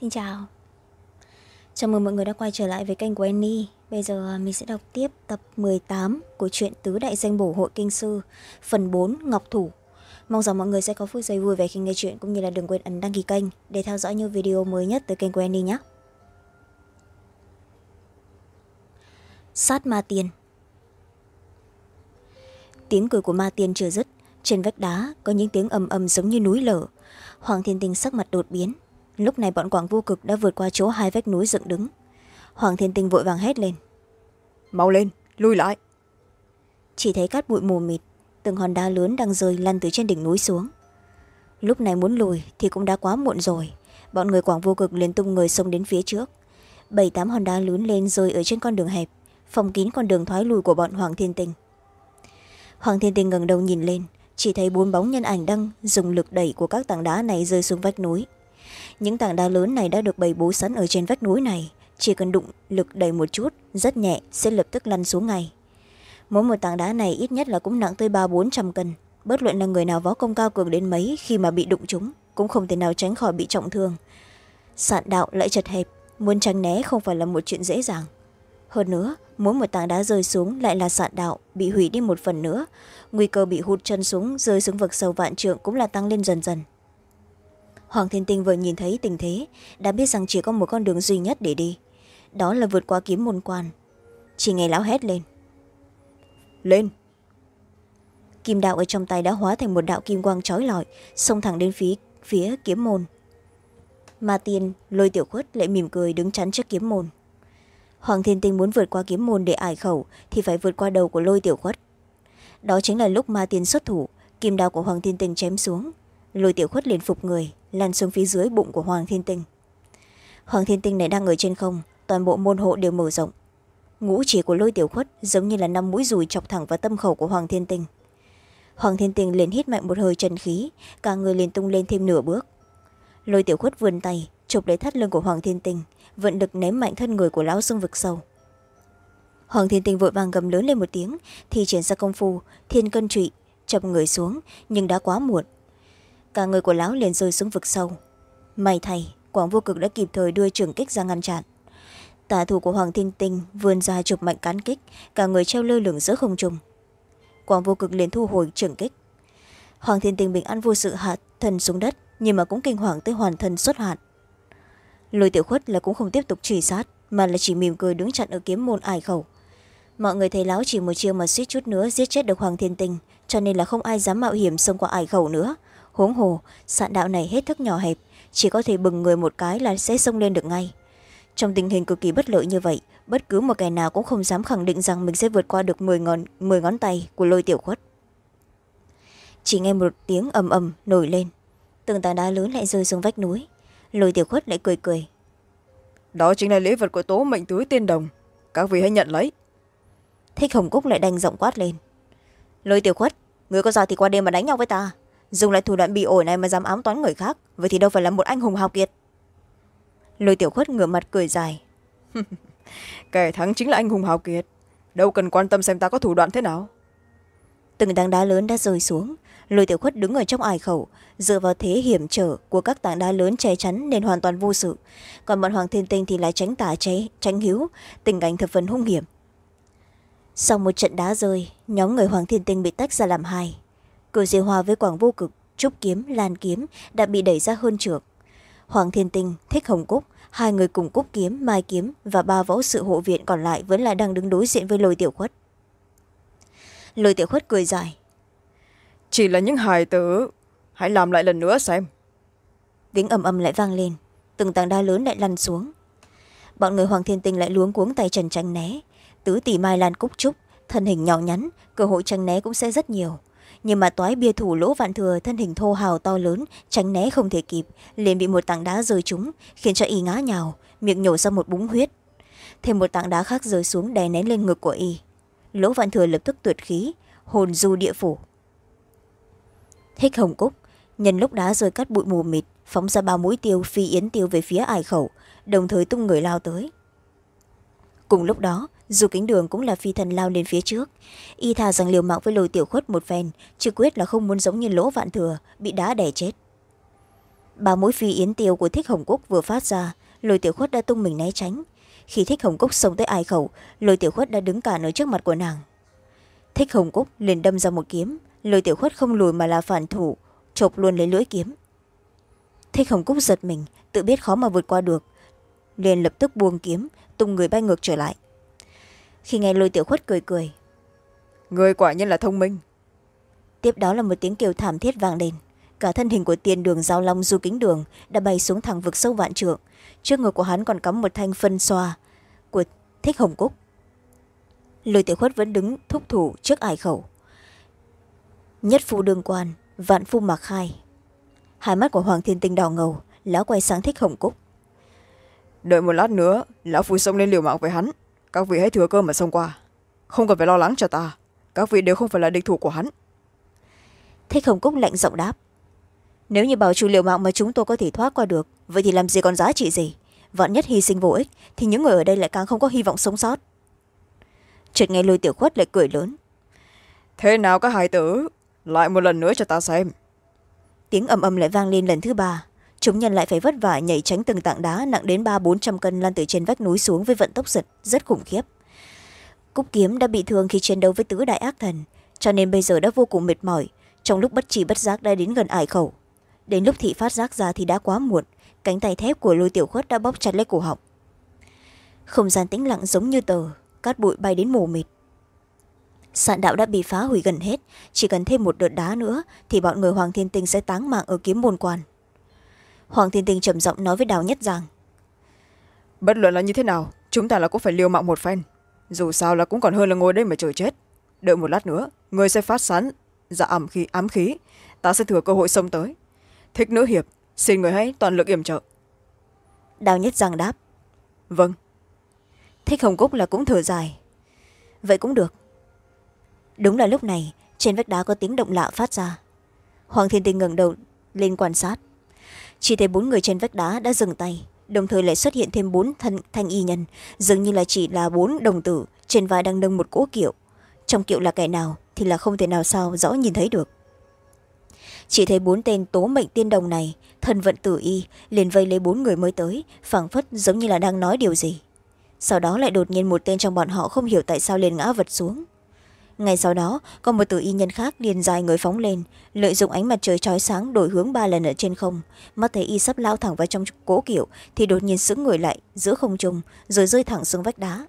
Xin chào. Chào mừng mọi người đã quay trở lại với kênh của Annie. Bây giờ à, mình sẽ đọc tiếp tập tám của truyện Tứ Đại Danh Bổ Hội Kinh Sư, Phần bốn, Ngọc Thủ. Mong rằng mọi người sẽ có phút giây vui vẻ khi nghe chuyện Cũng như là đừng quên ấn đăng ký kênh Để theo dõi những video mới nhất từ kênh của Annie nhé. Sát Ma tiền. Tiếng cười của Ma tiền chưa dứt, Trên vách đá có những tiếng ầm ầm giống như núi lở. Hoàng Thiên Tinh sắc mặt đột biến lúc này bọn quảng vô cực đã vượt qua chỗ hai vách núi dựng đứng. Hoàng thiên tinh vội vàng hét lên. Mau lên lui lại. Chỉ thấy cát bụi mù mịt từng hòn đá lớn đang rơi lăn từ trên đỉnh núi xuống. Lúc này muốn lùi thì cũng đã quá muộn rồi. Bọn người quảng vô cực liền tung người xông đến phía trước. Bảy tám hòn đá lớn lên rơi ở trên con đường hẹp phòng kín con đường thoái lùi của bọn hoàng thiên tinh. Hoàng thiên tinh ngẩng đầu nhìn lên chỉ thấy bốn bóng nhân ảnh đang dùng lực đẩy của các tảng đá này rơi xuống vách núi những tảng đá lớn này đã được bày bố sẵn ở trên vách núi này. Chỉ cần đụng lực đầy một chút, rất nhẹ, sẽ lập tức lăn xuống ngay. Mỗi một tảng đá này ít nhất là cũng nặng tới ba bốn trăm cân. Bất luận là người nào võ công cao cường đến mấy, khi mà bị đụng chúng, cũng không thể nào tránh khỏi bị trọng thương. Sạn đạo lại chật hẹp, muốn tránh né không phải là một chuyện dễ dàng. Hơn nữa, mỗi một tảng đá rơi xuống lại là sạn đạo, bị hủy đi một phần nữa. Nguy cơ bị hụt chân xuống, rơi xuống vực sâu vạn trượng cũng là tăng lên dần dần hoàng thiên tinh vừa nhìn thấy tình thế đã biết rằng chỉ có một con đường duy nhất để đi. Đó là vượt qua kiếm môn quan. Chỉ nghe lão hét lên. Lên! Kim đạo ở trong tay đã hóa thành một đạo kim quang trói lọi xông thẳng đến phía, phía kiếm môn. Ma tiên lôi tiểu khuất lại mỉm cười đứng chắn trước kiếm môn. Hoàng thiên tinh muốn vượt qua kiếm môn để ải khẩu thì phải vượt qua đầu của lôi tiểu khuất. Đó chính là lúc ma tiên xuất thủ kim đao của hoàng thiên tinh chém xuống lôi tiểu khuất liền phục người, lăn xuống phía dưới bụng của hoàng thiên tinh. Hoàng thiên tinh này đang ở trên không, toàn bộ môn hộ đều mở rộng. Ngũ chỉ của lôi tiểu khuất giống như là năm mũi dùi chọc thẳng vào tâm khẩu của hoàng thiên tinh. Hoàng thiên tinh liền hít mạnh một hơi chân khí, cả người liền tung lên thêm nửa bước. Lôi tiểu khuất vươn tay, chụp lấy thắt lưng của hoàng thiên tinh, vận lực ném mạnh thân người của lão xương vực sâu. Hoàng thiên tinh vội vàng gầm lớn lên một tiếng thì triển ra công phu, thiên cân trụy, chập người xuống, nhưng đã quá muộn cả người của lão liền rơi xuống vực sâu. May thay, quảng vô cực đã kịp thời đưa trường kích ra ngăn chặn. Tả thủ của hoàng thiên tinh vươn ra chụp mạnh cán kích, cả người treo lơ lửng giữa không trung. Quảng vô cực liền thu hồi trường kích. Hoàng thiên tinh bình an vô sự hạ thần xuống đất, nhưng mà cũng kinh hoàng tới hoàn thân xuất hạn. Lôi tiểu khuất là cũng không tiếp tục truy sát, mà là chỉ mỉm cười đứng chặn ở kiếm môn ải khẩu. Mọi người thấy lão chỉ một chiêu mà suýt chút nữa giết chết được hoàng thiên tinh, cho nên là không ai dám mạo hiểm xông qua ải khẩu nữa huống hồ sạn đạo này hết thức nhỏ hẹp chỉ có thể bừng người một cái là sẽ xông lên được ngay. Trong tình hình cực kỳ bất lợi như vậy bất cứ một kẻ nào cũng không dám khẳng định rằng mình sẽ vượt qua được mười ngón, 10 ngón tay của lôi tiểu khuất. Chỉ nghe một tiếng ầm ầm nổi lên. Từng tảng đá lớn lại rơi xuống vách núi. Lôi tiểu khuất lại cười cười. Đó chính là lễ vật của tố mệnh tưới tiên đồng. Các vị hãy nhận lấy. Thích hồng cúc lại đành giọng quát lên. Lôi tiểu khuất người có giỏi thì qua đêm mà đánh nhau với ta dùng lại thủ đoạn bị ổi này mà dám ám toán người khác vậy thì đâu phải là một anh hùng hào kiệt. Lôi tiểu khuất ngửa mặt cười dài. Kẻ thắng chính là anh hùng hào kiệt. Đâu cần quan tâm xem ta có thủ đoạn thế nào. Từng tảng đá lớn đã rơi xuống. Lôi tiểu khuất đứng ở trong ải khẩu dựa vào thế hiểm trở của các tảng đá lớn che chắn nên hoàn toàn vô sự. Còn bọn hoàng thiên tinh thì lại tránh tả cháy tránh hiếu tình cảnh thập phần hung hiểm. Sau một trận đá rơi nhóm người hoàng thiên tinh bị tách ra làm hai cử diệu hòa với quảng vô cực trúc kiếm lan kiếm đã bị đẩy ra hơn trượt hoàng thiên tinh thích hồng cúc hai người cùng cúc kiếm mai kiếm và ba võ sự hộ viện còn lại vẫn là đang đứng đối diện với lôi tiểu khuất. Lôi tiểu khuất cười dài. Chỉ là những hài tử hãy làm lại lần nữa xem. Tiếng ầm ầm lại vang lên từng tảng đá lớn lại lăn xuống. Bọn người hoàng thiên tinh lại luống cuống tay trần tranh né. Tứ tỷ mai lan cúc trúc thân hình nhỏ nhắn cơ hội tranh né cũng sẽ rất nhiều nhưng mà toái bia thủ lỗ vạn thừa thân hình thô hào to lớn, tránh né không thể kịp, liền bị một tảng đá rơi trúng, khiến cho y ngã nhào, miệng nhổ ra một búng huyết. Thêm một tảng đá khác rơi xuống đè nén lên ngực của y. Lỗ vạn thừa lập tức tuyệt khí, hồn du địa phủ. Thích hồng cúc, nhân lúc đá rơi cắt bụi mù mịt, phóng ra ba mũi tiêu phi yến tiêu về phía ải khẩu, đồng thời tung người lao tới. Cùng lúc đó dù kính đường cũng là phi thần lao lên phía trước. Y thà rằng liều mạng với lôi tiểu khuất một phen, chứ quyết là không muốn giống như lỗ vạn thừa, bị đá đẻ chết. Ba mũi phi yến tiêu của thích hồng cúc vừa phát ra, lôi tiểu khuất đã tung mình né tránh. Khi thích hồng cúc xông tới ai khẩu, lôi tiểu khuất đã đứng cản ở trước mặt của nàng. Thích hồng cúc liền đâm ra một kiếm, lôi tiểu khuất không lùi mà là phản thủ, chộp luôn lấy lưỡi kiếm. Thích hồng cúc giật mình, tự biết khó mà vượt qua được, liền lập tức buông kiếm, tung người bay ngược trở lại khi nghe lôi tiểu khuất cười cười. Người quả nhiên là thông minh. Tiếp đó là một tiếng kêu thảm thiết vang lên. Cả thân hình của tiền đường giao long du kính đường đã bay xuống thẳng vực sâu vạn trượng. Trước ngực của hắn còn cắm một thanh phân xoa của thích hồng cúc. Lôi tiểu khuất vẫn đứng thúc thủ trước ải khẩu. Nhất phu đương quan vạn phu mặc khai. Hai mắt của hoàng thiên tinh đỏ ngầu lão quay sáng thích hồng cúc. Đợi một lát nữa lão phu xông lên liều mạng với hắn các vị hãy thừa cơ mà xông qua. Không cần phải lo lắng cho ta. Các vị đều không phải là địch thủ của hắn. Thích hồng cúc lạnh giọng đáp. Nếu như bảo chủ liều mạng mà chúng tôi có thể thoát qua được vậy thì làm gì còn giá trị gì? Vạn nhất hy sinh vô ích thì những người ở đây lại càng không có hy vọng sống sót. Chợt nghe lôi tiểu khuất lại cười lớn. Thế nào các hải tử? Lại một lần nữa cho ta xem. Tiếng ầm ầm lại vang lên lần thứ ba chúng nhân lại phải vất vả nhảy tránh từng tảng đá nặng đến ba bốn trăm cân lan từ trên vách núi xuống với vận tốc giật, rất khủng khiếp. Cúc kiếm đã bị thương khi chiến đấu với tứ đại ác thần, cho nên bây giờ đã vô cùng mệt mỏi, trong lúc bất trì bất giác đã đến gần ải khẩu. Đến lúc thị phát giác ra thì đã quá muộn, cánh tay thép của lôi tiểu khuất đã bóp chặt lấy cổ họng. Không gian tĩnh lặng giống như tờ, cát bụi bay đến mù mịt. Sạn đạo đã bị phá hủy gần hết, chỉ cần thêm một đợt đá nữa thì bọn người hoàng thiên tinh sẽ táng mạng ở kiếm môn quan hoàng thiên tinh trầm giọng nói với đào nhất rằng bất luận là như thế nào chúng ta là cũng phải liều mạng một phen. Dù sao là cũng còn hơn là ngồi đây mà chờ chết. Đợi một lát nữa người sẽ phát sán ra ẩm khí ám khí. Ta sẽ thừa cơ hội xông tới. Thích nữ hiệp xin người hãy toàn lực yểm trợ. Đào nhất rằng đáp. Vâng. Thích hồng cúc là cũng thở dài. Vậy cũng được. Đúng là lúc này trên vách đá có tiếng động lạ phát ra. Hoàng thiên tinh ngẩng đầu lên quan sát chỉ thấy bốn người trên vách đá đã dừng tay, đồng thời lại xuất hiện thêm bốn thân thanh y nhân, dường như là chỉ là bốn đồng tử, trên vai đang nâng một cỗ kiệu. Trong kiệu là kẻ nào thì là không thể nào sao rõ nhìn thấy được. Chỉ thấy bốn tên tố mệnh tiên đồng này, thân vận tử y, liền vây lấy bốn người mới tới, phảng phất giống như là đang nói điều gì. Sau đó lại đột nhiên một tên trong bọn họ không hiểu tại sao liền ngã vật xuống ngay sau đó, có một tử y nhân khác liền dài người phóng lên, lợi dụng ánh mặt trời trói sáng đổi hướng ba lần ở trên không. Mắt thấy y sắp lao thẳng vào trong cố kiểu, thì đột nhiên sững người lại, giữa không trung, rồi rơi thẳng xuống vách đá.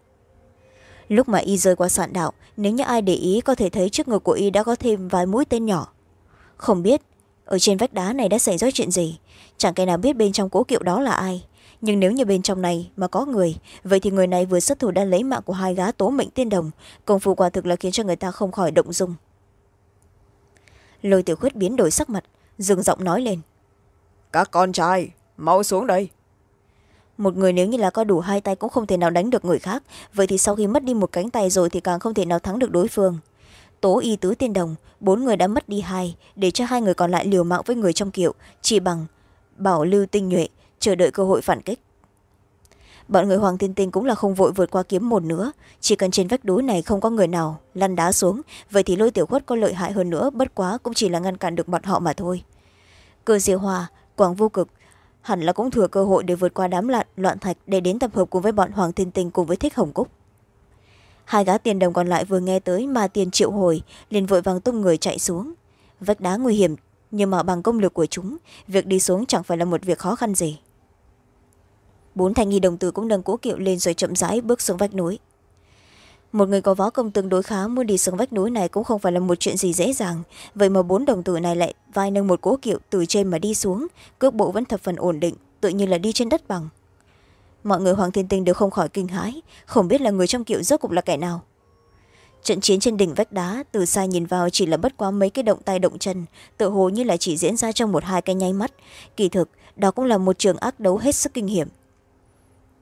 Lúc mà y rơi qua sạn đạo, nếu như ai để ý có thể thấy trước ngực của y đã có thêm vài mũi tên nhỏ. Không biết, ở trên vách đá này đã xảy ra chuyện gì? Chẳng cái nào biết bên trong cố kiệu đó là ai? Nhưng nếu như bên trong này mà có người vậy thì người này vừa xuất thủ đã lấy mạng của hai gá tố mệnh tiên đồng. Công phu quả thực là khiến cho người ta không khỏi động dung. Lôi tiểu khuyết biến đổi sắc mặt dừng giọng nói lên. Các con trai mau xuống đây. Một người nếu như là có đủ hai tay cũng không thể nào đánh được người khác vậy thì sau khi mất đi một cánh tay rồi thì càng không thể nào thắng được đối phương. Tố y tứ tiên đồng bốn người đã mất đi hai để cho hai người còn lại liều mạng với người trong kiệu chỉ bằng bảo lưu tinh nhuệ chờ đợi cơ hội phản kích. Bọn người hoàng tiên tinh cũng là không vội vượt qua kiếm một nữa chỉ cần trên vách núi này không có người nào lăn đá xuống vậy thì lôi tiểu khuất có lợi hại hơn nữa bất quá cũng chỉ là ngăn cản được bọn họ mà thôi. Cơ diệu hòa quảng vô cực hẳn là cũng thừa cơ hội để vượt qua đám loạn, loạn thạch để đến tập hợp cùng với bọn hoàng thiên tinh cùng với thích hồng cúc. Hai gã tiền đồng còn lại vừa nghe tới mà tiền triệu hồi liền vội vàng tung người chạy xuống. Vách đá nguy hiểm nhưng mà bằng công lực của chúng việc đi xuống chẳng phải là một việc khó khăn gì bốn thanh nghi đồng tử cũng nâng cỗ kiệu lên rồi chậm rãi bước xuống vách núi. Một người có võ công tương đối khá muốn đi xuống vách núi này cũng không phải là một chuyện gì dễ dàng. Vậy mà bốn đồng tử này lại vai nâng một cỗ kiệu từ trên mà đi xuống, cước bộ vẫn thập phần ổn định, tự như là đi trên đất bằng. Mọi người hoàng thiên tinh đều không khỏi kinh hãi, không biết là người trong kiệu rốt cục là kẻ nào. Trận chiến trên đỉnh vách đá, từ xa nhìn vào chỉ là bất quá mấy cái động tay động chân tự hồ như là chỉ diễn ra trong một hai cái nháy mắt. Kỳ thực, đó cũng là một trường ác đấu hết sức kinh hiểm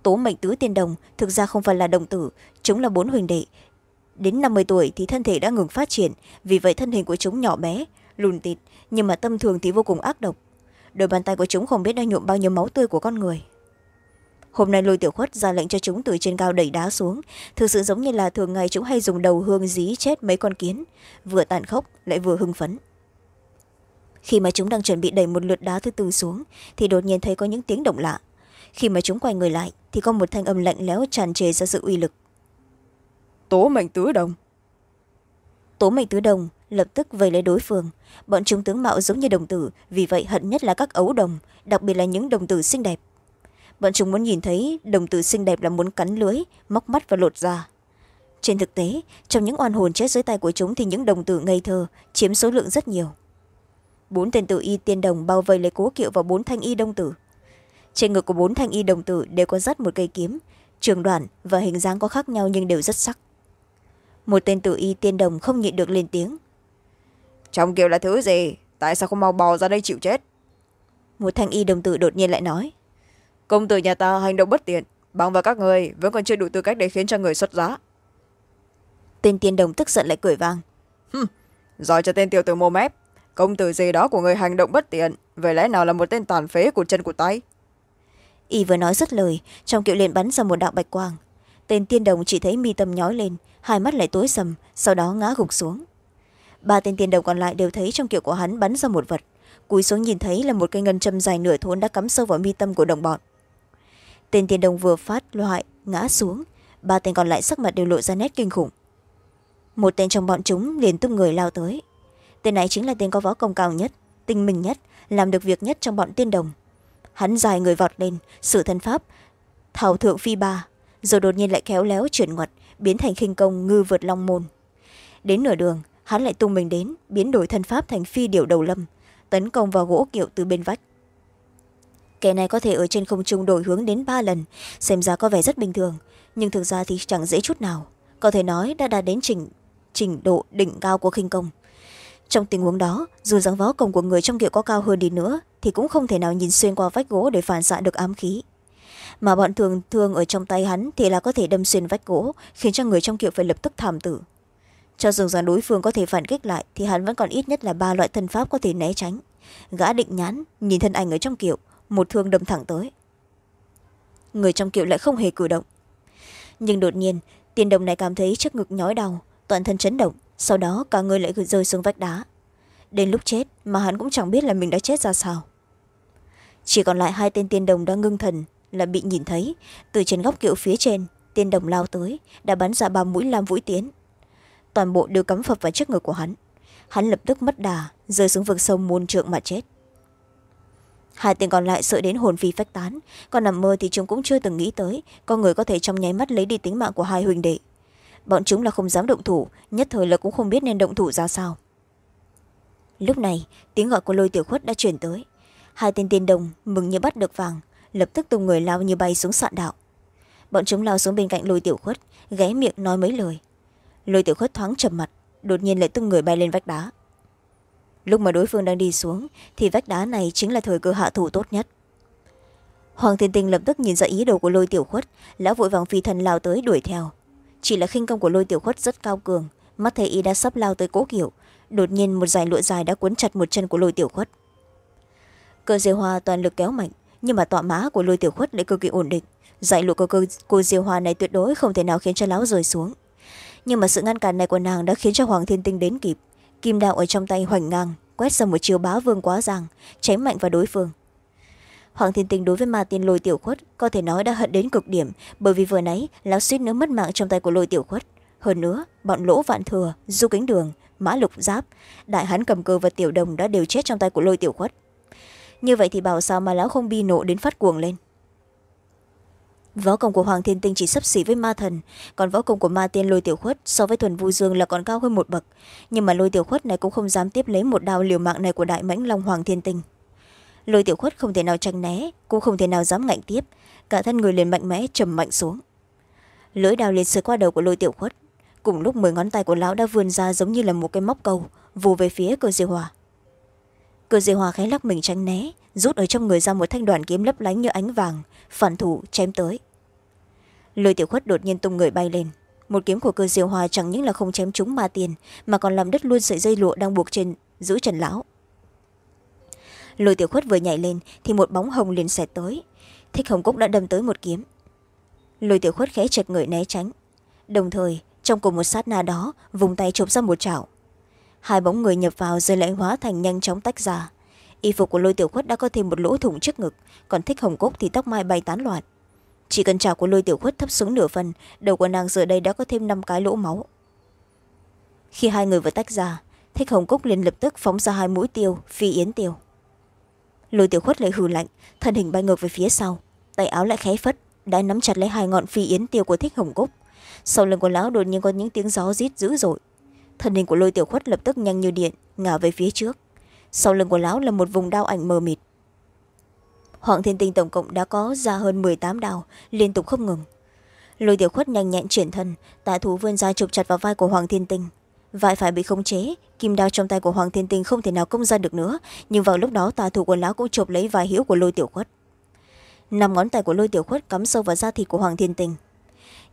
tố mệnh tứ tiên đồng, thực ra không phải là đồng tử, chúng là bốn huỳnh đệ. Đến năm mươi tuổi thì thân thể đã ngừng phát triển, vì vậy thân hình của chúng nhỏ bé, lùn tịt, nhưng mà tâm thường thì vô cùng ác độc. Đôi bàn tay của chúng không biết đã nhuộm bao nhiêu máu tươi của con người. Hôm nay lôi tiểu khuất ra lệnh cho chúng từ trên cao đẩy đá xuống. Thực sự giống như là thường ngày chúng hay dùng đầu hương dí chết mấy con kiến, vừa tàn khốc lại vừa hưng phấn. Khi mà chúng đang chuẩn bị đẩy một lượt đá thứ tư xuống, thì đột nhiên thấy có những tiếng động lạ khi mà chúng quay người lại thì có một thanh âm lạnh lẽo tràn trề ra sự uy lực. Tố mệnh tứ đồng. Tố mệnh tứ đồng lập tức vây lấy đối phương. Bọn chúng tướng mạo giống như đồng tử vì vậy hận nhất là các ấu đồng đặc biệt là những đồng tử xinh đẹp. Bọn chúng muốn nhìn thấy đồng tử xinh đẹp là muốn cắn lưới móc mắt và lột da. Trên thực tế trong những oan hồn chết dưới tay của chúng thì những đồng tử ngây thơ chiếm số lượng rất nhiều. Bốn tên tử y tiên đồng bao vây lấy cố kiệu và bốn thanh y đông tử trên ngực của bốn thanh y đồng tử đều có dắt một cây kiếm. Trường đoạn và hình dáng có khác nhau nhưng đều rất sắc. Một tên tử y tiên đồng không nhịn được lên tiếng. Trong kiệu là thứ gì? Tại sao không mau bò ra đây chịu chết? Một thanh y đồng tử đột nhiên lại nói. Công tử nhà ta hành động bất tiện bằng và các người vẫn còn chưa đủ tư cách để khiến cho người xuất giá. Tên tiên đồng tức giận lại cười vang. Giỏi cho tên tiểu tử mồm ép công tử gì đó của người hành động bất tiện vậy lẽ nào là một tên tàn phế của chân của tay y vừa nói dứt lời, trong kiệu liền bắn ra một đạo bạch quang. Tên tiên đồng chỉ thấy mi tâm nhói lên, hai mắt lại tối sầm, sau đó ngã gục xuống. Ba tên tiên đồng còn lại đều thấy trong kiệu của hắn bắn ra một vật, cúi xuống nhìn thấy là một cây ngân châm dài nửa thốn đã cắm sâu vào mi tâm của đồng bọn. Tên tiên đồng vừa phát loại, ngã xuống, ba tên còn lại sắc mặt đều lộ ra nét kinh khủng. Một tên trong bọn chúng liền tung người lao tới. Tên này chính là tên có võ công cao nhất, tinh minh nhất, làm được việc nhất trong bọn tiên đồng hắn dài người vọt lên sử thân pháp. Thảo thượng phi ba rồi đột nhiên lại khéo léo chuyển ngoặt biến thành khinh công ngư vượt long môn. Đến nửa đường hắn lại tung mình đến biến đổi thân pháp thành phi điệu đầu lâm tấn công vào gỗ kiệu từ bên vách. Kẻ này có thể ở trên không trung đổi hướng đến ba lần xem ra có vẻ rất bình thường nhưng thực ra thì chẳng dễ chút nào. Có thể nói đã đạt đến trình, trình độ đỉnh cao của khinh công trong tình huống đó, dù dáng võ công của người trong kiệu có cao hơn đi nữa, thì cũng không thể nào nhìn xuyên qua vách gỗ để phản xạ được ám khí. Mà bọn thường thương ở trong tay hắn thì là có thể đâm xuyên vách gỗ, khiến cho người trong kiệu phải lập tức thảm tử. Cho dù rằng đối phương có thể phản kích lại, thì hắn vẫn còn ít nhất là ba loại thân pháp có thể né tránh. Gã định nhán nhìn thân ảnh ở trong kiệu, một thương đâm thẳng tới. Người trong kiệu lại không hề cử động. Nhưng đột nhiên tiền đồng này cảm thấy trước ngực nhói đau, toàn thân chấn động sau đó cả người lại rơi xuống vách đá. Đến lúc chết mà hắn cũng chẳng biết là mình đã chết ra sao. Chỉ còn lại hai tên tiên đồng đang ngưng thần là bị nhìn thấy. Từ trên góc kiệu phía trên, tiên đồng lao tới, đã bắn ra ba mũi lam mũi tiến. Toàn bộ đều cắm phập vào trước ngực của hắn. Hắn lập tức mất đà, rơi xuống vực sông muôn trượng mà chết. Hai tên còn lại sợ đến hồn phi phách tán. Còn nằm mơ thì chúng cũng chưa từng nghĩ tới con người có thể trong nháy mắt lấy đi tính mạng của hai huỳnh đệ bọn chúng là không dám động thủ, nhất thời là cũng không biết nên động thủ ra sao. Lúc này, tiếng gọi của lôi tiểu khuất đã chuyển tới. Hai tên tiên đồng mừng như bắt được vàng, lập tức tung người lao như bay xuống soạn đạo. Bọn chúng lao xuống bên cạnh lôi tiểu khuất, ghé miệng nói mấy lời. Lôi tiểu khuất thoáng trầm mặt, đột nhiên lại tung người bay lên vách đá. Lúc mà đối phương đang đi xuống, thì vách đá này chính là thời cơ hạ thủ tốt nhất. Hoàng thiên tinh lập tức nhìn ra ý đồ của lôi tiểu khuất, lão vội vàng phi thần lao tới đuổi theo chỉ là khinh công của lôi tiểu khuất rất cao cường mắt thấy y đã sắp lao tới cố kiểu đột nhiên một dải lụa dài đã cuốn chặt một chân của lôi tiểu khuất. Cơ diêu hoa toàn lực kéo mạnh nhưng mà tọa mã của lôi tiểu khuất lại cực kỳ ổn định. Dải lụa của cơ, cô diêu hoa này tuyệt đối không thể nào khiến cho lão rơi xuống. Nhưng mà sự ngăn cản này của nàng đã khiến cho hoàng thiên tinh đến kịp. Kim đạo ở trong tay hoành ngang quét ra một chiều bá vương quá giang chém mạnh vào đối phương hoàng thiên tinh đối với ma tiên lôi tiểu khuất có thể nói đã hận đến cực điểm, bởi vì vừa nãy lão suýt nữa mất mạng trong tay của lôi tiểu khuất. Hơn nữa, bọn lỗ vạn thừa, du kính đường, mã lục giáp, đại hán cầm cơ và tiểu đồng đã đều chết trong tay của lôi tiểu khuất. Như vậy thì bảo sao mà lão không bi nộ đến phát cuồng lên? Võ công của hoàng thiên tinh chỉ sấp xỉ với ma thần, còn võ công của ma tiên lôi tiểu khuất so với thuần vu dương là còn cao hơn một bậc. Nhưng mà lôi tiểu khuất này cũng không dám tiếp lấy một đao liều mạng này của đại mãnh long hoàng thiên tinh lôi tiểu khuất không thể nào tranh né, cũng không thể nào dám ngạnh tiếp. Cả thân người liền mạnh mẽ trầm mạnh xuống. Lưỡi đao liền sượt qua đầu của lôi tiểu khuất. Cùng lúc mười ngón tay của lão đã vươn ra giống như là một cái móc câu, vù về phía cơ diêu hòa. Cơ diêu hòa khẽ lắc mình tránh né, rút ở trong người ra một thanh đoàn kiếm lấp lánh như ánh vàng, phản thủ, chém tới. Lôi tiểu khuất đột nhiên tung người bay lên. Một kiếm của cơ diêu hòa chẳng những là không chém trúng ma tiền, mà còn làm đứt luôn sợi dây lụa đang buộc trên, giữ trần lão lôi tiểu khuất vừa nhảy lên thì một bóng hồng liền xẹt tới. Thích hồng cúc đã đâm tới một kiếm. Lôi tiểu khuất khẽ chật người né tránh. Đồng thời, trong cùng một sát na đó, vùng tay chộp ra một chảo. Hai bóng người nhập vào rồi lại hóa thành nhanh chóng tách ra. Y phục của lôi tiểu khuất đã có thêm một lỗ thủng trước ngực, còn thích hồng Cúc thì tóc mai bay tán loạn. Chỉ cần chảo của lôi tiểu khuất thấp xuống nửa phần, đầu của nàng giờ đây đã có thêm năm cái lỗ máu. Khi hai người vừa tách ra, thích hồng cúc liền lập tức phóng ra hai mũi tiêu, phi yến tiêu lôi tiểu khuất lại hừ lạnh, thân hình bay ngược về phía sau. Tay áo lại khé phất, đã nắm chặt lấy hai ngọn phi yến tiêu của thích hồng cúc. Sau lưng của lão đột nhiên có những tiếng gió rít dữ dội. Thân hình của lôi tiểu khuất lập tức nhanh như điện, ngả về phía trước. Sau lưng của lão là một vùng đao ảnh mờ mịt. Hoàng thiên tinh tổng cộng đã có ra hơn m tám đao, liên tục không ngừng. Lôi tiểu khuất nhanh nhẹn chuyển thân, tạ thủ vươn ra chụp chặt vào vai của hoàng thiên tinh vai phải bị khống chế, kim đao trong tay của hoàng thiên tinh không thể nào công ra được nữa, nhưng vào lúc đó tà thủ của lão cũng chộp lấy vai hiễu của lôi tiểu khuất. Năm ngón tay của lôi tiểu khuất cắm sâu vào da thịt của hoàng thiên tinh.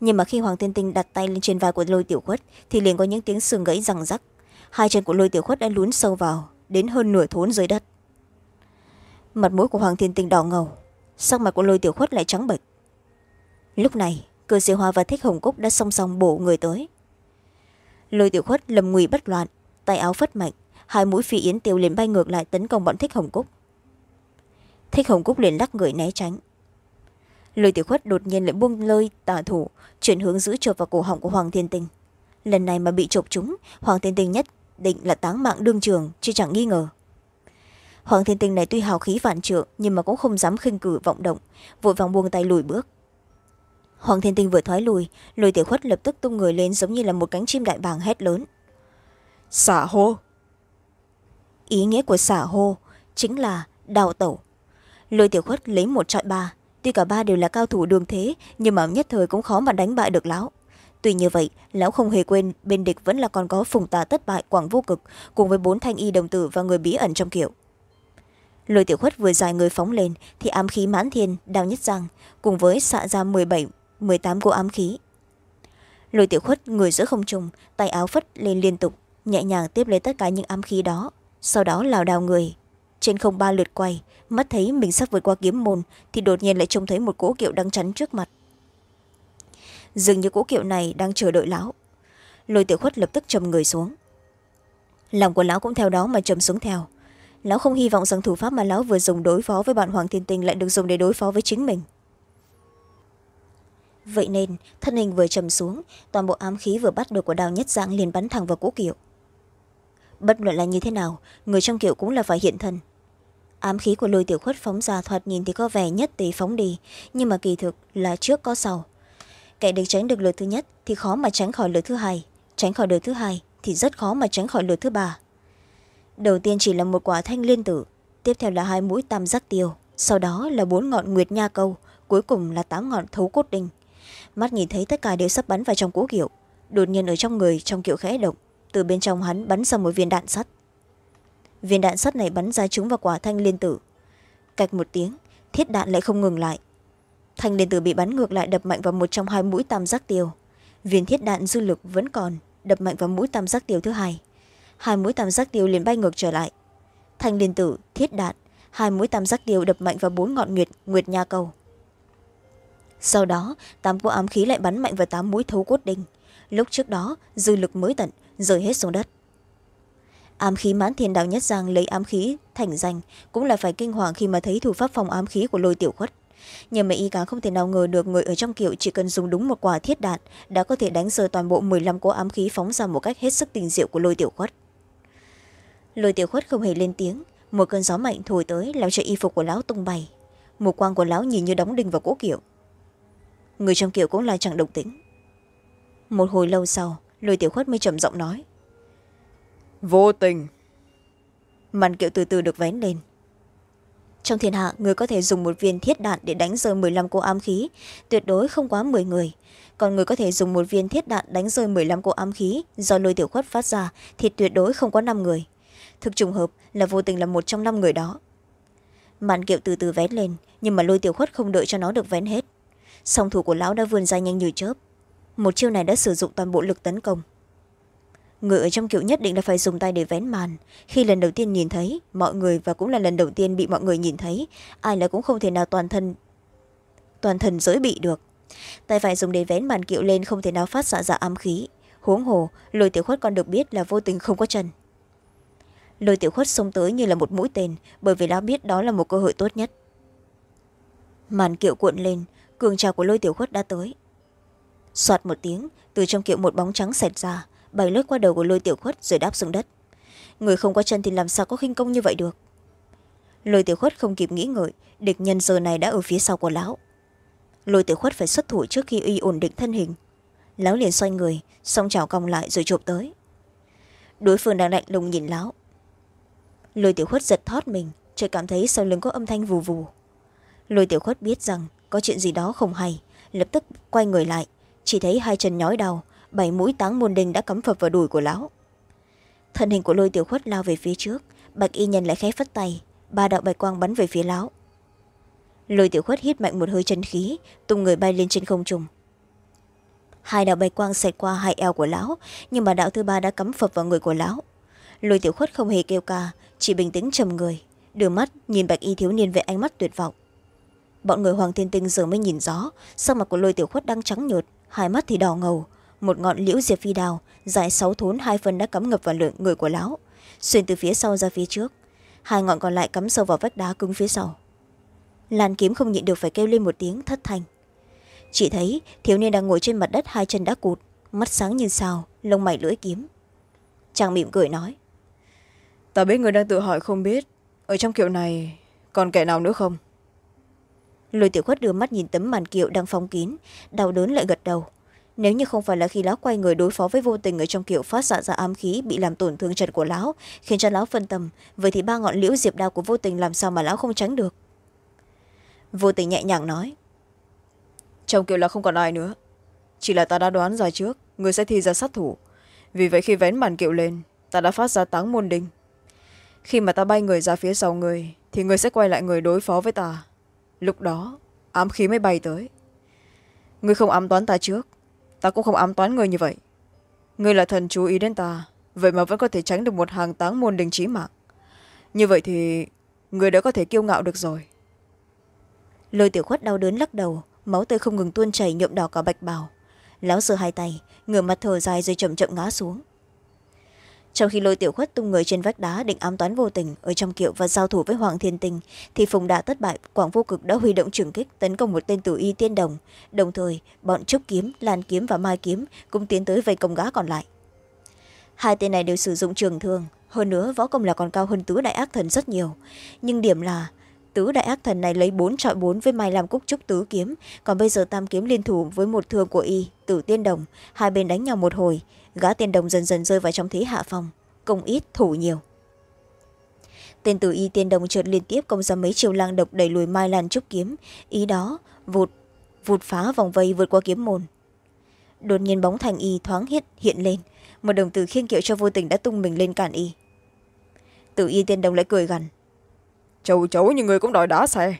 Nhưng mà khi hoàng thiên tinh đặt tay lên trên vai của lôi tiểu khuất, thì liền có những tiếng xương gãy răng rắc. Hai chân của lôi tiểu khuất đã lún sâu vào, đến hơn nửa thốn dưới đất. Mặt mũi của hoàng thiên tinh đỏ ngầu, sắc mặt của lôi tiểu khuất lại trắng bệch. Lúc này, cơ sĩ hoa và thích hồng cúc đã song song bổ người tới lôi tiểu khuất lầm nguy bất loạn, tay áo phất mạnh, hai mũi phi yến tiêu liền bay ngược lại tấn công bọn thích hồng cúc. Thích hồng cúc liền lắc người né tránh. Lôi tiểu khuất đột nhiên lại buông lơi tả thủ, chuyển hướng giữ chộp vào cổ họng của hoàng thiên tình. Lần này mà bị chộp chúng, hoàng thiên tình nhất định là táng mạng đương trường, chứ chẳng nghi ngờ. Hoàng thiên tình này tuy hào khí vạn trượng, nhưng mà cũng không dám khinh cử vọng động, vội vàng buông tay lùi bước hoàng thiên tinh vừa thoái lùi lôi tiểu khuất lập tức tung người lên giống như là một cánh chim đại bàng hét lớn. Xả hô. Ý nghĩa của xả hô chính là đào tẩu. Lôi tiểu khuất lấy một trọi ba. Tuy cả ba đều là cao thủ đường thế nhưng mà nhất thời cũng khó mà đánh bại được lão. Tuy như vậy lão không hề quên bên địch vẫn là còn có phùng tà tất bại quảng vô cực cùng với bốn thanh y đồng tử và người bí ẩn trong kiểu lôi tiểu khuất vừa dài người phóng lên thì ám khí mãn thiên đào nhất giang, cùng với xạ ra m bảy m tám cô ám khí. Lôi tiểu khuất người giữa không trùng tay áo phất lên liên tục, nhẹ nhàng tiếp lấy tất cả những ám khí đó, sau đó lảo đào người. Trên không ba lượt quay, mắt thấy mình sắp vượt qua kiếm môn, thì đột nhiên lại trông thấy một cỗ kiệu đang chắn trước mặt. Dường như cỗ kiệu này đang chờ đợi lão. Lôi tiểu khuất lập tức trầm người xuống. Lòng của lão cũng theo đó mà trầm xuống theo. Lão không hy vọng rằng thủ pháp mà lão vừa dùng đối phó với bạn hoàng thiên tinh lại được dùng để đối phó với chính mình vậy nên, thân hình vừa trầm xuống, toàn bộ ám khí vừa bắt được của đào nhất dạng liền bắn thẳng vào cỗ kiệu bất luận là như thế nào, người trong kiệu cũng là phải hiện thân. Ám khí của lôi tiểu khuất phóng ra thoạt nhìn thì có vẻ nhất tỷ phóng đi, nhưng mà kỳ thực là trước có sau. Kẻ được tránh được lượt thứ nhất thì khó mà tránh khỏi lượt thứ hai, tránh khỏi lượt thứ hai thì rất khó mà tránh khỏi lượt thứ ba. Đầu tiên chỉ là một quả thanh liên tử, tiếp theo là hai mũi tam giác tiêu, sau đó là bốn ngọn nguyệt nha câu, cuối cùng là tám ngọn thấu cốt đinh mắt nhìn thấy tất cả đều sắp bắn vào trong cỗ kiệu. Đột nhiên ở trong người, trong kiệu khẽ động. Từ bên trong hắn bắn ra một viên đạn sắt. Viên đạn sắt này bắn ra trúng vào quả thanh liên tử. Cạch một tiếng, thiết đạn lại không ngừng lại. Thanh liên tử bị bắn ngược lại đập mạnh vào một trong hai mũi tam giác tiêu. Viên thiết đạn dư lực vẫn còn, đập mạnh vào mũi tam giác tiêu thứ hai. Hai mũi tam giác tiêu liền bay ngược trở lại. Thanh liên tử, thiết đạn, hai mũi tam giác tiêu đập mạnh vào bốn ngọn nguyệt nguyệt nha cầu sau đó, tám cỗ ám khí lại bắn mạnh vào tám mũi thấu cốt đinh. Lúc trước đó, dư lực mới tận, rơi hết xuống đất. Ám khí mãn thiên đạo nhất giang lấy ám khí thành danh, cũng là phải kinh hoàng khi mà thấy thủ pháp phòng ám khí của lôi tiểu khuất. Nhưng mà y cá không thể nào ngờ được người ở trong kiệu chỉ cần dùng đúng một quả thiết đạn đã có thể đánh rơi toàn bộ m năm cỗ ám khí phóng ra một cách hết sức tình diệu của lôi tiểu khuất. Lôi tiểu khuất không hề lên tiếng, một cơn gió mạnh thổi tới, làm cho y phục của lão tung bay. Một quang của lão nhìn như đóng đinh vào cỗ kiệu người trong kiệu cũng là chẳng động tĩnh. Một hồi lâu sau lôi tiểu khuất mới trầm giọng nói. Vô tình. Màn kiệu từ từ được vén lên. Trong thiên hạ người có thể dùng một viên thiết đạn để đánh rơi m năm cô ám khí tuyệt đối không quá m người. Còn người có thể dùng một viên thiết đạn đánh rơi m năm cô ám khí do lôi tiểu khuất phát ra thì tuyệt đối không có năm người. Thực trùng hợp là vô tình là một trong năm người đó. Màn kiệu từ từ vén lên nhưng mà lôi tiểu khuất không đợi cho nó được vén hết song thủ của lão đã vươn ra nhanh như chớp. Một chiêu này đã sử dụng toàn bộ lực tấn công. Người ở trong kiệu nhất định là phải dùng tay để vén màn. Khi lần đầu tiên nhìn thấy, mọi người, và cũng là lần đầu tiên bị mọi người nhìn thấy, ai là cũng không thể nào toàn thân toàn thân giới bị được. Tay phải dùng để vén màn kiệu lên không thể nào phát xạ ra dạ ám khí. Huống hồ, lôi tiểu khuất còn được biết là vô tình không có chân. Lôi tiểu khuất xông tới như là một mũi tên, bởi vì lão biết đó là một cơ hội tốt nhất. Màn kiệu cuộn lên cường trào của lôi tiểu khuất đã tới. Soạt một tiếng, từ trong kiệu một bóng trắng xẹt ra, bay lướt qua đầu của lôi tiểu khuất rồi đáp xuống đất. Người không có chân thì làm sao có khinh công như vậy được? Lôi tiểu khuất không kịp nghĩ ngợi, địch nhân giờ này đã ở phía sau của lão. Lôi tiểu khuất phải xuất thủ trước khi y ổn định thân hình. Lão liền xoay người xong chảo còng lại rồi chộp tới. Đối phương đang lạnh lùng nhìn lão. Lôi tiểu khuất giật thót mình, chợt cảm thấy sau lưng có âm thanh vù vù. Lôi tiểu khuất biết rằng có chuyện gì đó không hay. Lập tức quay người lại, chỉ thấy hai chân nhói đau, bảy mũi táng môn đinh đã cắm phập vào đùi của lão. Thân hình của lôi tiểu khuất lao về phía trước, bạch y nhân lại khẽ phất tay, ba đạo bạch quang bắn về phía lão. Lôi tiểu khuất hít mạnh một hơi chân khí, tung người bay lên trên không trung. Hai đạo bạch quang xẹt qua hai eo của lão, nhưng mà đạo thứ ba đã cắm phập vào người của lão. Lôi tiểu khuất không hề kêu ca, chỉ bình tĩnh trầm người, đưa mắt nhìn bạch y thiếu niên với ánh mắt tuyệt vọng bọn người hoàng thiên tinh giờ mới nhìn rõ, sắc mặt của lôi tiểu khuất đang trắng nhợt, hai mắt thì đỏ ngầu. Một ngọn liễu diệp phi đào, dài sáu thốn, hai phân đã cắm ngập vào lượng người của lão, xuyên từ phía sau ra phía trước. Hai ngọn còn lại cắm sâu vào vách đá cứng phía sau. Lan kiếm không nhịn được phải kêu lên một tiếng thất thanh. Chỉ thấy thiếu niên đang ngồi trên mặt đất hai chân đã cụt, mắt sáng như sao, lông mày lưỡi kiếm. Chàng mỉm cười nói, ta biết người đang tự hỏi không biết, ở trong kiệu này còn kẻ nào nữa không? Lôi tiểu khuất đưa mắt nhìn tấm màn kiệu đang phong kín, đau đớn lại gật đầu. Nếu như không phải là khi lão quay người đối phó với vô tình ở trong kiệu phát xạ ra ám khí bị làm tổn thương trần của lão, khiến cho lão phân tâm, vậy thì ba ngọn liễu diệp đao của vô tình làm sao mà lão không tránh được? Vô tình nhẹ nhàng nói, trong kiệu là không còn ai nữa. Chỉ là ta đã đoán ra trước, người sẽ thi ra sát thủ. Vì vậy khi vén màn kiệu lên, ta đã phát ra táng môn đinh. Khi mà ta bay người ra phía sau người, thì người sẽ quay lại người đối phó với ta lúc đó, ám khí mới bay tới. Ngươi không ám toán ta trước, ta cũng không ám toán ngươi như vậy. Ngươi là thần chú ý đến ta, vậy mà vẫn có thể tránh được một hàng táng môn đình trí mạng. Như vậy thì người đã có thể kiêu ngạo được rồi. Lôi tiểu khuất đau đớn lắc đầu, máu tươi không ngừng tuôn chảy nhuộm đỏ cả bạch bào. Lão sờ hai tay, ngửa mặt thở dài rồi chậm chậm ngã xuống trong khi lôi tiểu khuất tung người trên vách đá định ám toán vô tình ở trong kiệu và giao thủ với hoàng thiên tinh, thì phùng đã thất bại, quảng vô cực đã huy động trường kích tấn công một tên tử y tiên đồng. Đồng thời, bọn trúc kiếm, lan kiếm và mai kiếm cũng tiến tới vây công gã còn lại. Hai tên này đều sử dụng trường thương, hơn nữa võ công là còn cao hơn tứ đại ác thần rất nhiều. Nhưng điểm là, tứ đại ác thần này lấy bốn trọi bốn với mai làm cúc trúc tứ kiếm, còn bây giờ tam kiếm liên thủ với một thương của y, tử tiên đồng, hai bên đánh nhau một hồi gã tiên đồng dần dần rơi vào trong thế hạ phòng công ít thủ nhiều. Tên tử y tiên đồng chợt liên tiếp công ra mấy chiều lang độc đẩy lùi mai lan trúc kiếm. Ý đó vụt vụt phá vòng vây vượt qua kiếm môn. Đột nhiên bóng thành y thoáng hiện, hiện lên. Một đồng tử khiêng kiệu cho vô tình đã tung mình lên cản y. Tử y tiên đồng lại cười gằn. Chầu chấu như người cũng đòi đá xe.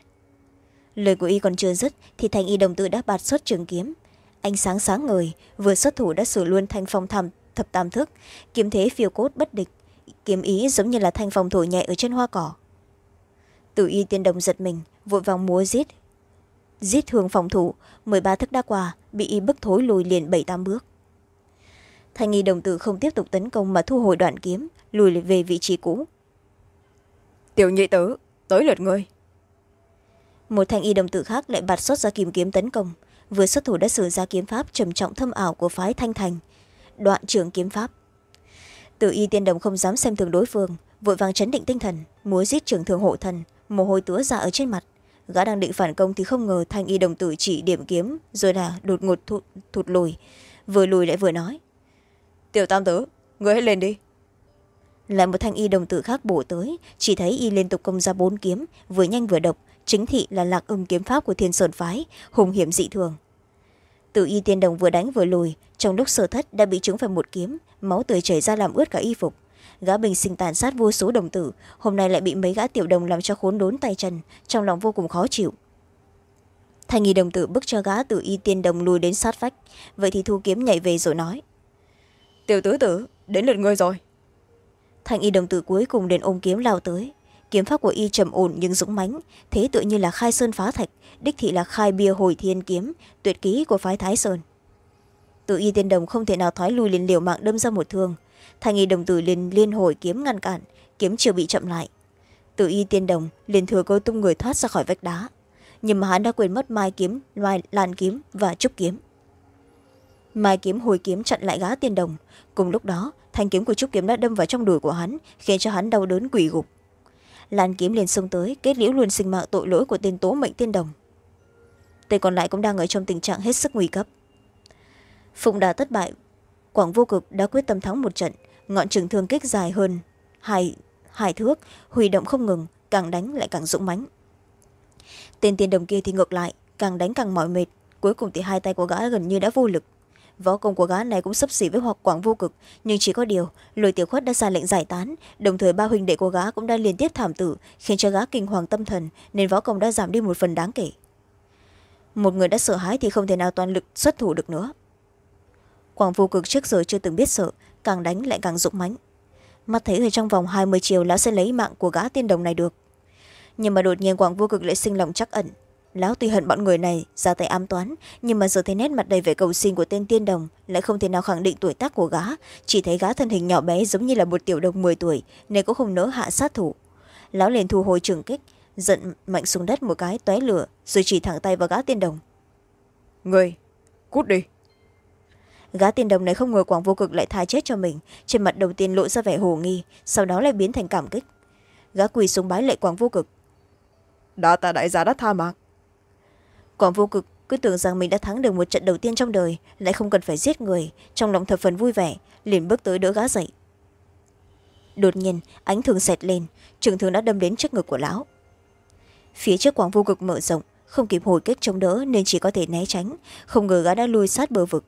Lời của y còn chưa dứt thì thành y đồng tử đã bạt xuất trường kiếm ánh sáng sáng ngời vừa xuất thủ đã sử luôn thanh phong tham thập tam thức kiếm thế phiêu cốt bất địch kiếm ý giống như là thanh phong thổi nhẹ ở trên hoa cỏ. Tử y tiên đồng giật mình vội vàng múa giết. Giết thường phòng thủ m ba thức đã qua bị y bức thối lùi liền bảy tam bước. Thanh y đồng tử không tiếp tục tấn công mà thu hồi đoạn kiếm lùi về vị trí cũ. Tiểu nhị tử tới lượt ngươi. Một thanh y đồng tử khác lại bạt xuất ra kìm kiếm tấn công vừa xuất thủ đã sử ra kiếm pháp trầm trọng thâm ảo của phái thanh thành. Đoạn trưởng kiếm pháp. Tự y tiên đồng không dám xem thường đối phương vội vàng chấn định tinh thần múa giết trưởng thường hộ thần mồ hôi túa ra ở trên mặt. Gã đang định phản công thì không ngờ thanh y đồng tử chỉ điểm kiếm rồi là đột ngột thụt, thụt lùi vừa lùi lại vừa nói. Tiểu tam tử người hãy lên đi. Lại một thanh y đồng tử khác bổ tới chỉ thấy y liên tục công ra bốn kiếm vừa nhanh vừa độc chính thị là lạc âm kiếm pháp của thiên sơn phái hùng hiểm dị thường. Tự y tiên đồng vừa đánh vừa lùi trong lúc sơ thất đã bị trúng phải một kiếm máu tươi chảy ra làm ướt cả y phục. Gã bình sinh tàn sát vô số đồng tử hôm nay lại bị mấy gã tiểu đồng làm cho khốn đốn tay chân trong lòng vô cùng khó chịu. Thanh nghi đồng tử bức cho gã tự y tiên đồng lùi đến sát vách vậy thì thu kiếm nhảy về rồi nói. Tiểu tứ tử đến lượt ngươi rồi. Thanh y đồng tử cuối cùng đến ôm kiếm lao tới kiếm pháp của y trầm ổn nhưng dũng mãnh. Thế tự như là khai sơn phá thạch, đích thị là khai bia hồi thiên kiếm, tuyệt ký của phái thái sơn. Tự y tiên đồng không thể nào thoái lui liền liều mạng đâm ra một thương. Thanh y đồng tử liền liên hồi kiếm ngăn cản, kiếm chưa bị chậm lại. Tự y tiên đồng liền thừa cơ tung người thoát ra khỏi vách đá. Nhưng mà hắn đã quên mất mai kiếm loài lan kiếm và trúc kiếm. Mai kiếm hồi kiếm chặn lại gã tiên đồng. Cùng lúc đó, thanh kiếm của trúc kiếm đã đâm vào trong đùi của hắn, khiến cho hắn đau đớn quỳ gục lan kiếm liền xông tới kết liễu luôn sinh mạng tội lỗi của tên tố mệnh tiên đồng. Tên còn lại cũng đang ở trong tình trạng hết sức nguy cấp. Phụng đà thất bại quảng vô cực đã quyết tâm thắng một trận ngọn trường thương kích dài hơn hai, hai thước huy động không ngừng càng đánh lại càng dũng mãnh. Tên tiên đồng kia thì ngược lại càng đánh càng mỏi mệt cuối cùng thì hai tay của gã gần như đã vô lực võ công của gã này cũng sấp xỉ với hoặc quảng vô cực, nhưng chỉ có điều, lôi tiểu khuất đã ra lệnh giải tán, đồng thời ba huynh đệ của gã cũng đã liên tiếp thảm tử, khiến cho gã kinh hoàng tâm thần, nên võ công đã giảm đi một phần đáng kể. Một người đã sợ hãi thì không thể nào toàn lực xuất thủ được nữa. Quảng vô cực trước giờ chưa từng biết sợ, càng đánh lại càng dũng mãnh. Mắt thấy ở trong vòng hai mươi chiều lão sẽ lấy mạng của gã tiên đồng này được. Nhưng mà đột nhiên quảng vô cực lại sinh lòng chắc ẩn lão tuy hận bọn người này ra tay ám toán nhưng mà giờ thấy nét mặt đầy vẻ cầu xin của tên tiên đồng lại không thể nào khẳng định tuổi tác của gã. Chỉ thấy gã thân hình nhỏ bé giống như là một tiểu đồng m tuổi nên cũng không nỡ hạ sát thủ. Lão liền thu hồi trường kích giận mạnh xuống đất một cái tóe lửa rồi chỉ thẳng tay vào gã tiên đồng. Người cút đi. Gã tiên đồng này không ngờ quảng vô cực lại tha chết cho mình trên mặt đầu tiên lộ ra vẻ hồ nghi sau đó lại biến thành cảm kích. Gã quỳ xuống bái lệ quảng vô cực. Đã ta đại gia đã tha mạng quảng vô cực, cứ tưởng rằng mình đã thắng được một trận đầu tiên trong đời, lại không cần phải giết người. Trong lòng thập phần vui vẻ, liền bước tới đỡ gã dậy. Đột nhiên, ánh thường xẹt lên, trường thường đã đâm đến trước ngực của lão. Phía trước quảng vô cực mở rộng, không kịp hồi kích chống đỡ nên chỉ có thể né tránh. Không ngờ gã đã lùi sát bờ vực.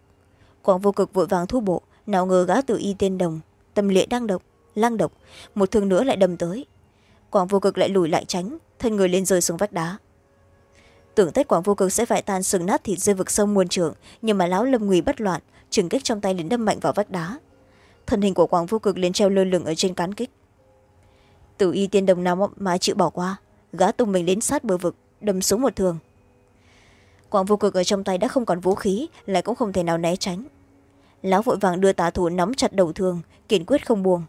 Quảng vô cực vội vàng thu bộ, nào ngờ gã tự y tên đồng, tâm lịa đang độc lang độc, một thương nữa lại đâm tới. Quảng vô cực lại lùi lại tránh, thân người lên rơi xuống vách đá tưởng tết quảng vô cực sẽ phải tan sừng nát thịt rơi vực sông muôn trường nhưng mà lão lâm nguy bất loạn trừng kích trong tay liền đâm mạnh vào vách đá. Thân hình của quảng vô cực liền treo lơ lửng ở trên cán kích. Tử y tiên đồng nào mà chịu bỏ qua, gã tung mình đến sát bờ vực, đâm xuống một thường. Quảng vô cực ở trong tay đã không còn vũ khí, lại cũng không thể nào né tránh. Lão vội vàng đưa tà thủ nắm chặt đầu thường, kiên quyết không buông.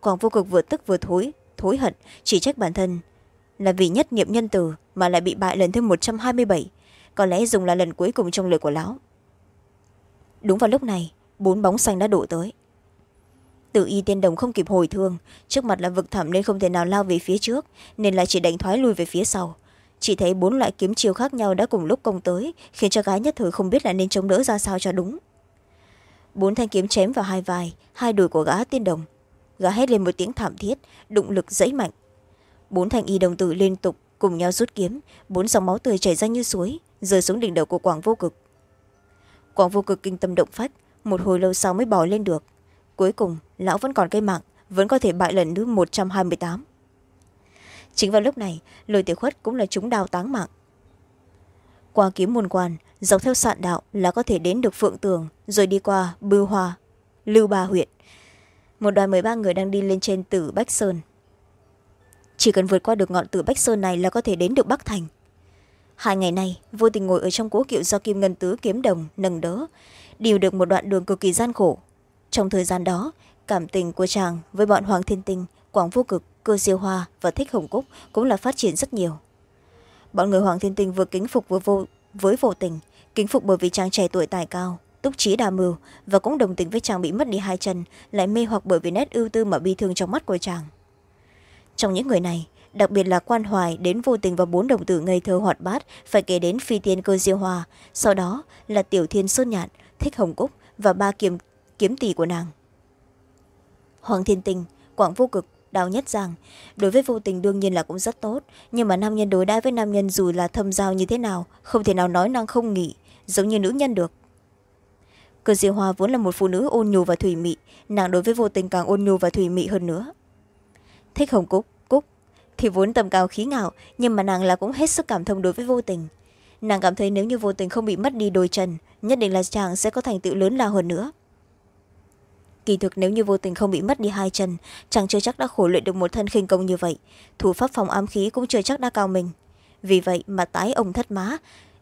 Quảng vô cực vừa tức vừa thối thối hận, chỉ trách bản thân là vì nhất niệm nhân từ mà lại bị bại lần thứ một trăm hai mươi bảy, có lẽ dùng là lần cuối cùng trong lời của lão. Đúng vào lúc này, bốn bóng xanh đã đổ tới. Tự y tiên đồng không kịp hồi thương, trước mặt là vực thẳm nên không thể nào lao về phía trước, nên là chỉ đánh thoái lui về phía sau. Chỉ thấy bốn loại kiếm chiêu khác nhau đã cùng lúc công tới, khiến cho gái nhất thời không biết là nên chống đỡ ra sao cho đúng. Bốn thanh kiếm chém vào hai vai, hai đùi của gã tiên đồng. Gã hét lên một tiếng thảm thiết, đụng lực dẫy mạnh bốn thanh y đồng tử liên tục cùng nhau rút kiếm, bốn dòng máu tươi chảy ra như suối, rơi xuống đỉnh đầu của quảng vô cực. Quảng vô cực kinh tâm động phách, một hồi lâu sau mới bò lên được. Cuối cùng, lão vẫn còn cây mạng, vẫn có thể bại lần thứ một trăm hai mươi tám. Chính vào lúc này, lôi tiểu khuất cũng là chúng đào táng mạng. Qua kiếm môn quan, dọc theo sạn đạo là có thể đến được phượng tường, rồi đi qua bưu hoa, lưu ba huyện. Một đoàn m ba người đang đi lên trên tử bách sơn chỉ cần vượt qua được ngọn tử bách sơn này là có thể đến được bắc thành. Hai ngày nay vô tình ngồi ở trong cố kiệu do kim ngân tứ kiếm đồng nâng đỡ điều được một đoạn đường cực kỳ gian khổ. Trong thời gian đó cảm tình của chàng với bọn hoàng thiên tinh quảng vô cực cơ siêu hoa và thích hồng cúc cũng là phát triển rất nhiều. Bọn người hoàng thiên tinh vừa kính phục vừa vô, với vô tình kính phục bởi vì chàng trẻ tuổi tài cao túc trí đa mưu và cũng đồng tình với chàng bị mất đi hai chân lại mê hoặc bởi vì nét ưu tư mà bi thương trong mắt của chàng trong những người này đặc biệt là quan hoài đến vô tình và bốn đồng tử ngây thơ hoạt bát phải kể đến phi tiên cơ diêu hòa sau đó là tiểu thiên sơn nhạn thích hồng cúc và ba kiếm, kiếm tỷ của nàng. Hoàng thiên tình quảng vô cực đào nhất rằng đối với vô tình đương nhiên là cũng rất tốt nhưng mà nam nhân đối đãi với nam nhân dù là thâm giao như thế nào không thể nào nói năng không nghỉ giống như nữ nhân được. Cơ diêu hòa vốn là một phụ nữ ôn nhu và thủy mị nàng đối với vô tình càng ôn nhu và thủy mị hơn nữa thích hồng cúc cúc thì vốn tầm cao khí ngạo, nhưng mà nàng là cũng hết sức cảm thông đối với vô tình. Nàng cảm thấy nếu như vô tình không bị mất đi đôi chân, nhất định là chàng sẽ có thành tựu lớn lao hơn nữa. Kỳ thực nếu như vô tình không bị mất đi hai chân, chàng chưa chắc đã khổ luyện được một thân khinh công như vậy. Thủ pháp phòng ám khí cũng chưa chắc đã cao mình. Vì vậy mà tái ông thất má,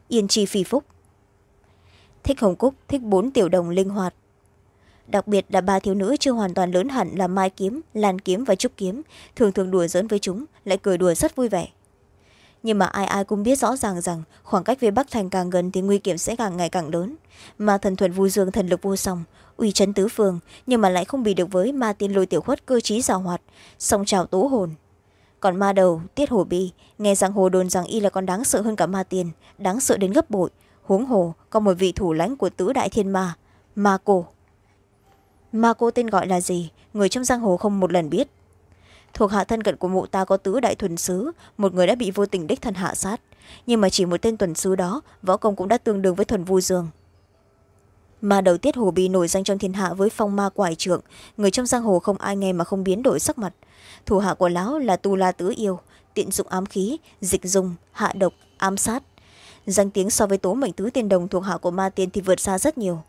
yên chi phi phúc. Thích hồng cúc thích bốn tiểu đồng linh hoạt đặc biệt là ba thiếu nữ chưa hoàn toàn lớn hẳn là mai kiếm, lan kiếm và trúc kiếm, thường thường đùa giỡn với chúng, lại cười đùa rất vui vẻ. Nhưng mà ai ai cũng biết rõ ràng rằng khoảng cách về bắc thành càng gần thì nguy kiểm sẽ càng ngày càng lớn. Mà thần thuần vu dương thần lực vô song, uy chấn tứ phương, nhưng mà lại không bị được với ma tiên lôi tiểu khuất cơ trí giảo hoạt, song trào tố hồn. Còn ma đầu, tiết hồ bi, nghe rằng hồ đồn rằng y là còn đáng sợ hơn cả ma tiên, đáng sợ đến gấp bội. Huống hồ, có một vị thủ lãnh của tứ đại thiên ma ma cổ ma cô tên gọi là gì? Người trong giang hồ không một lần biết. Thuộc hạ thân cận của mụ ta có tứ đại thuần sứ, một người đã bị vô tình đích thân hạ sát. Nhưng mà chỉ một tên tuần sứ đó, võ công cũng đã tương đương với thuần vu dương. Ma đầu tiết hồ bị nổi danh trong thiên hạ với phong ma quải trượng, người trong giang hồ không ai nghe mà không biến đổi sắc mặt. Thủ hạ của lão là tu la tứ yêu, tiện dụng ám khí, dịch dùng hạ độc, ám sát. Danh tiếng so với tố mệnh tứ tiên đồng thuộc hạ của ma tiên thì vượt xa rất nhiều.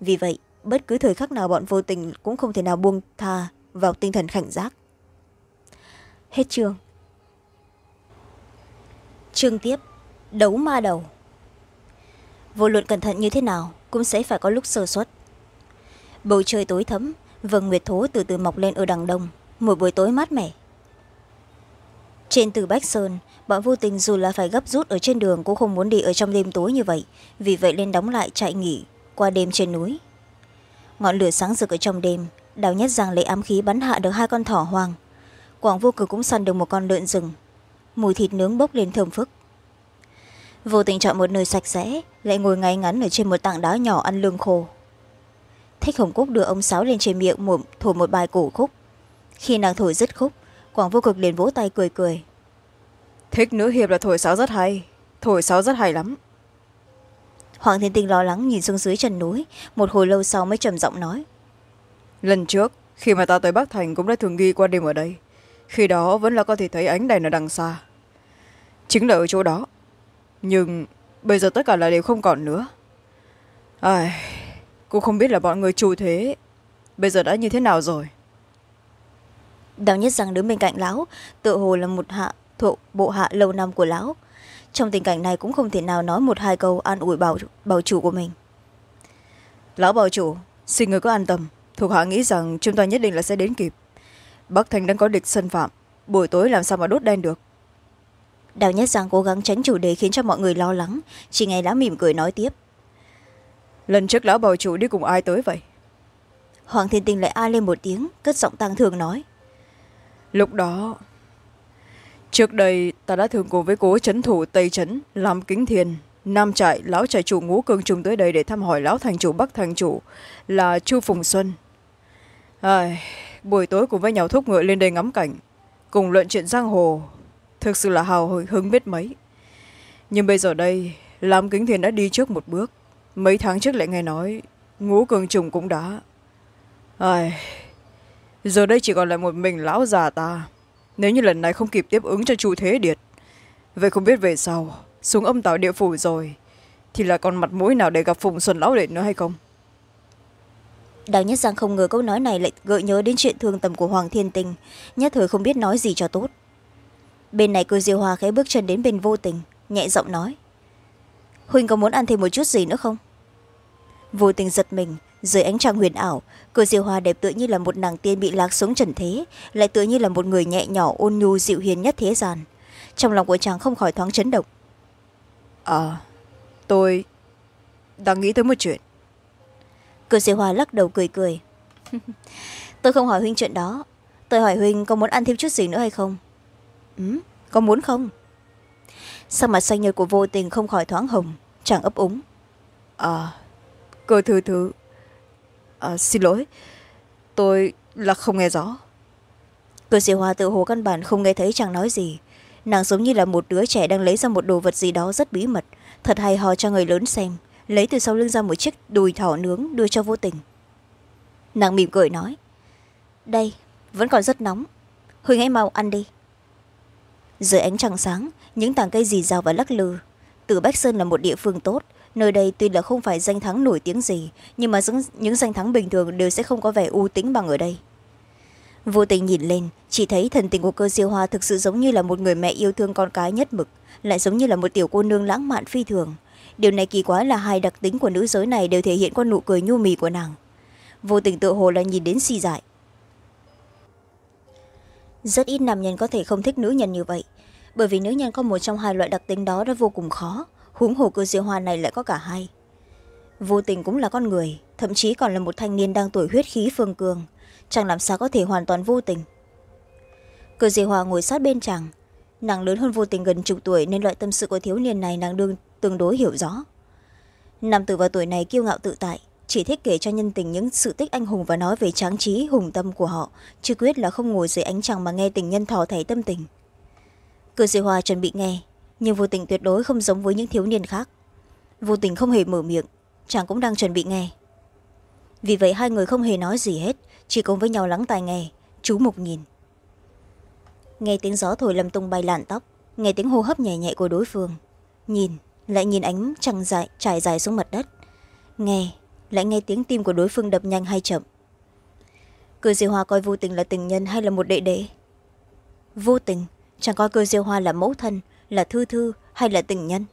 Vì vậy bất cứ thời khắc nào bọn vô tình cũng không thể nào buông tha vào tinh thần cảnh giác. Hết chương. Chương tiếp. Đấu ma đầu. Vô luận cẩn thận như thế nào cũng sẽ phải có lúc sơ suất. Bầu trời tối thấm, vầng nguyệt thố từ từ mọc lên ở đằng đông, một buổi tối mát mẻ. Trên từ bách sơn, bọn vô tình dù là phải gấp rút ở trên đường cũng không muốn đi ở trong đêm tối như vậy, vì vậy lên đóng lại chạy nghỉ qua đêm trên núi ngọn lửa sáng rực ở trong đêm đào nhất giang lấy ám khí bắn hạ được hai con thỏ hoang. Quảng vô cực cũng săn được một con lợn rừng. Mùi thịt nướng bốc lên thơm phức. Vô tình chọn một nơi sạch sẽ lại ngồi ngay ngắn ở trên một tảng đá nhỏ ăn lương khô. Thích hồng cúc đưa ông sáo lên trên miệng một, thổi một bài cổ khúc. Khi nàng thổi dứt khúc quảng vô cực liền vỗ tay cười cười. Thích nữ hiệp là thổi sáo rất hay thổi sáo rất hay lắm hoàng thiên tinh lo lắng nhìn xuống dưới chân núi một hồi lâu sau mới trầm giọng nói. Lần trước khi mà ta tới bắc thành cũng đã thường ghi qua đêm ở đây. Khi đó vẫn là có thể thấy ánh đèn ở đằng xa. Chính là ở chỗ đó. Nhưng bây giờ tất cả là đều không còn nữa. Ai cô không biết là bọn người chủ thế bây giờ đã như thế nào rồi. Đào nhất rằng đứng bên cạnh lão tự hồ là một hạ thuộc bộ hạ lâu năm của lão trong tình cảnh này cũng không thể nào nói một hai câu an ủi bảo, bảo chủ của mình. Lão bảo chủ xin người có an tâm. Thuộc hạ nghĩ rằng chúng ta nhất định là sẽ đến kịp. Bắc thành đang có địch xâm phạm. Buổi tối làm sao mà đốt đen được? Đào nhất giang cố gắng tránh chủ đề khiến cho mọi người lo lắng. Chỉ nghe lão mỉm cười nói tiếp. Lần trước lão bảo chủ đi cùng ai tới vậy? Hoàng thiên tinh lại a lên một tiếng cất giọng tăng thường nói. Lúc đó trước đây ta đã thường cùng với cố chấn thủ tây trấn làm kính thiền nam trại lão trại chủ ngũ cương trùng tới đây để thăm hỏi lão thành chủ bắc thành chủ là chu phùng xuân. À, buổi tối cùng với nhau thúc ngựa lên đây ngắm cảnh cùng luận chuyện giang hồ thực sự là hào hứng biết mấy. Nhưng bây giờ đây lam kính thiền đã đi trước một bước. Mấy tháng trước lại nghe nói ngũ cường trùng cũng đã. Ai giờ đây chỉ còn lại một mình lão già ta nếu như lần này không kịp tiếp ứng cho chu thế điệt, vậy không biết về sau, xuống âm tạo địa phủ rồi, thì là còn mặt mũi nào để gặp phùng xuân lão đệ nữa hay không? Đào nhất giang không ngờ câu nói này lại gợi nhớ đến chuyện thương tầm của hoàng thiên tình nhất thời không biết nói gì cho tốt. Bên này cô diêu hoa khẽ bước chân đến bên vô tình, nhẹ giọng nói, huynh có muốn ăn thêm một chút gì nữa không? Vô tình giật mình dưới ánh trăng huyền ảo cô diêu hoa đẹp tựa như là một nàng tiên bị lạc xuống trần thế lại tựa như là một người nhẹ nhỏ ôn nhu dịu hiền nhất thế gian. Trong lòng của chàng không khỏi thoáng chấn động. À tôi đang nghĩ tới một chuyện. Cô diêu hoa lắc đầu cười cười. Tôi không hỏi huynh chuyện đó. Tôi hỏi huynh có muốn ăn thêm chút gì nữa hay không? Ừ, có muốn không? Sắc mặt xanh nhợt của vô tình không khỏi thoáng hồng chàng ấp úng. À cơ thư thư à, xin lỗi. Tôi là không nghe rõ. Cơ sĩ hoa tự hồ căn bản không nghe thấy chàng nói gì. Nàng giống như là một đứa trẻ đang lấy ra một đồ vật gì đó rất bí mật. Thật hay ho cho người lớn xem. Lấy từ sau lưng ra một chiếc đùi thỏ nướng đưa cho vô tình. Nàng mỉm cười nói đây vẫn còn rất nóng. Huynh hãy mau ăn đi. Dưới ánh trăng sáng những tảng cây dì rào và lắc lư. Tử bách sơn là một địa phương tốt nơi đây tuy là không phải danh thắng nổi tiếng gì, nhưng mà những danh thắng bình thường đều sẽ không có vẻ u tính bằng ở đây. Vô tình nhìn lên, chỉ thấy thần tình của cơ Diêu hoa thực sự giống như là một người mẹ yêu thương con cái nhất mực, lại giống như là một tiểu cô nương lãng mạn phi thường. Điều này kỳ quá là hai đặc tính của nữ giới này đều thể hiện qua nụ cười nhu mì của nàng. Vô tình tự hồ là nhìn đến si dại. Rất ít nam nhân có thể không thích nữ nhân như vậy, bởi vì nữ nhân có một trong hai loại đặc tính đó đã vô cùng khó huống hồ cơ diệu hoa này lại có cả hai. Vô tình cũng là con người, thậm chí còn là một thanh niên đang tuổi huyết khí phương cường. Chẳng làm sao có thể hoàn toàn vô tình. Cơ diệu hoa ngồi sát bên chàng. Nàng lớn hơn vô tình gần chục tuổi nên loại tâm sự của thiếu niên này nàng đương tương đối hiểu rõ. Nam tử vào tuổi này kiêu ngạo tự tại, chỉ thích kể cho nhân tình những sự tích anh hùng và nói về tráng trí, hùng tâm của họ, chứ quyết là không ngồi dưới ánh trăng mà nghe tình nhân thò thẻ tâm tình. Cơ diệu hoa chuẩn bị nghe nhưng vô tình tuyệt đối không giống với những thiếu niên khác. Vô tình không hề mở miệng, chàng cũng đang chuẩn bị nghe. Vì vậy hai người không hề nói gì hết, chỉ cùng với nhau lắng tai nghe, chú mục nhìn. Nghe tiếng gió thổi lầm tung bay làn tóc, nghe tiếng hô hấp nhẹ nhẹ của đối phương, nhìn, lại nhìn ánh trăng dài, trải dài xuống mặt đất. Nghe, lại nghe tiếng tim của đối phương đập nhanh hay chậm. Cơ diêu hoa coi vô tình là tình nhân hay là một đệ đệ? Vô tình, chàng coi cơ diêu hoa là mẫu thân là thư thư hay là tình nhân?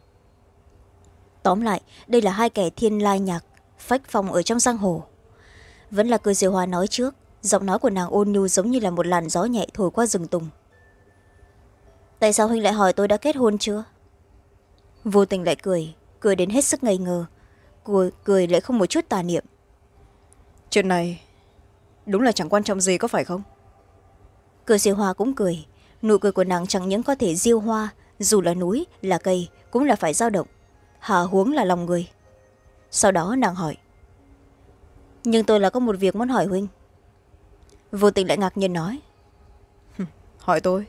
Tóm lại đây là hai kẻ thiên lai nhạc phách phong ở trong giang hồ. Vẫn là cơ diêu hoa nói trước giọng nói của nàng ôn nhu giống như là một làn gió nhẹ thổi qua rừng tùng. Tại sao huynh lại hỏi tôi đã kết hôn chưa? Vô tình lại cười cười đến hết sức ngây ngờ cười, cười lại không một chút tà niệm. Chuyện này đúng là chẳng quan trọng gì có phải không? Cơ diêu hoa cũng cười nụ cười của nàng chẳng những có thể diêu hoa dù là núi là cây cũng là phải dao động. Hà huống là lòng người. Sau đó nàng hỏi nhưng tôi là có một việc muốn hỏi huynh. Vô tình lại ngạc nhiên nói hỏi tôi?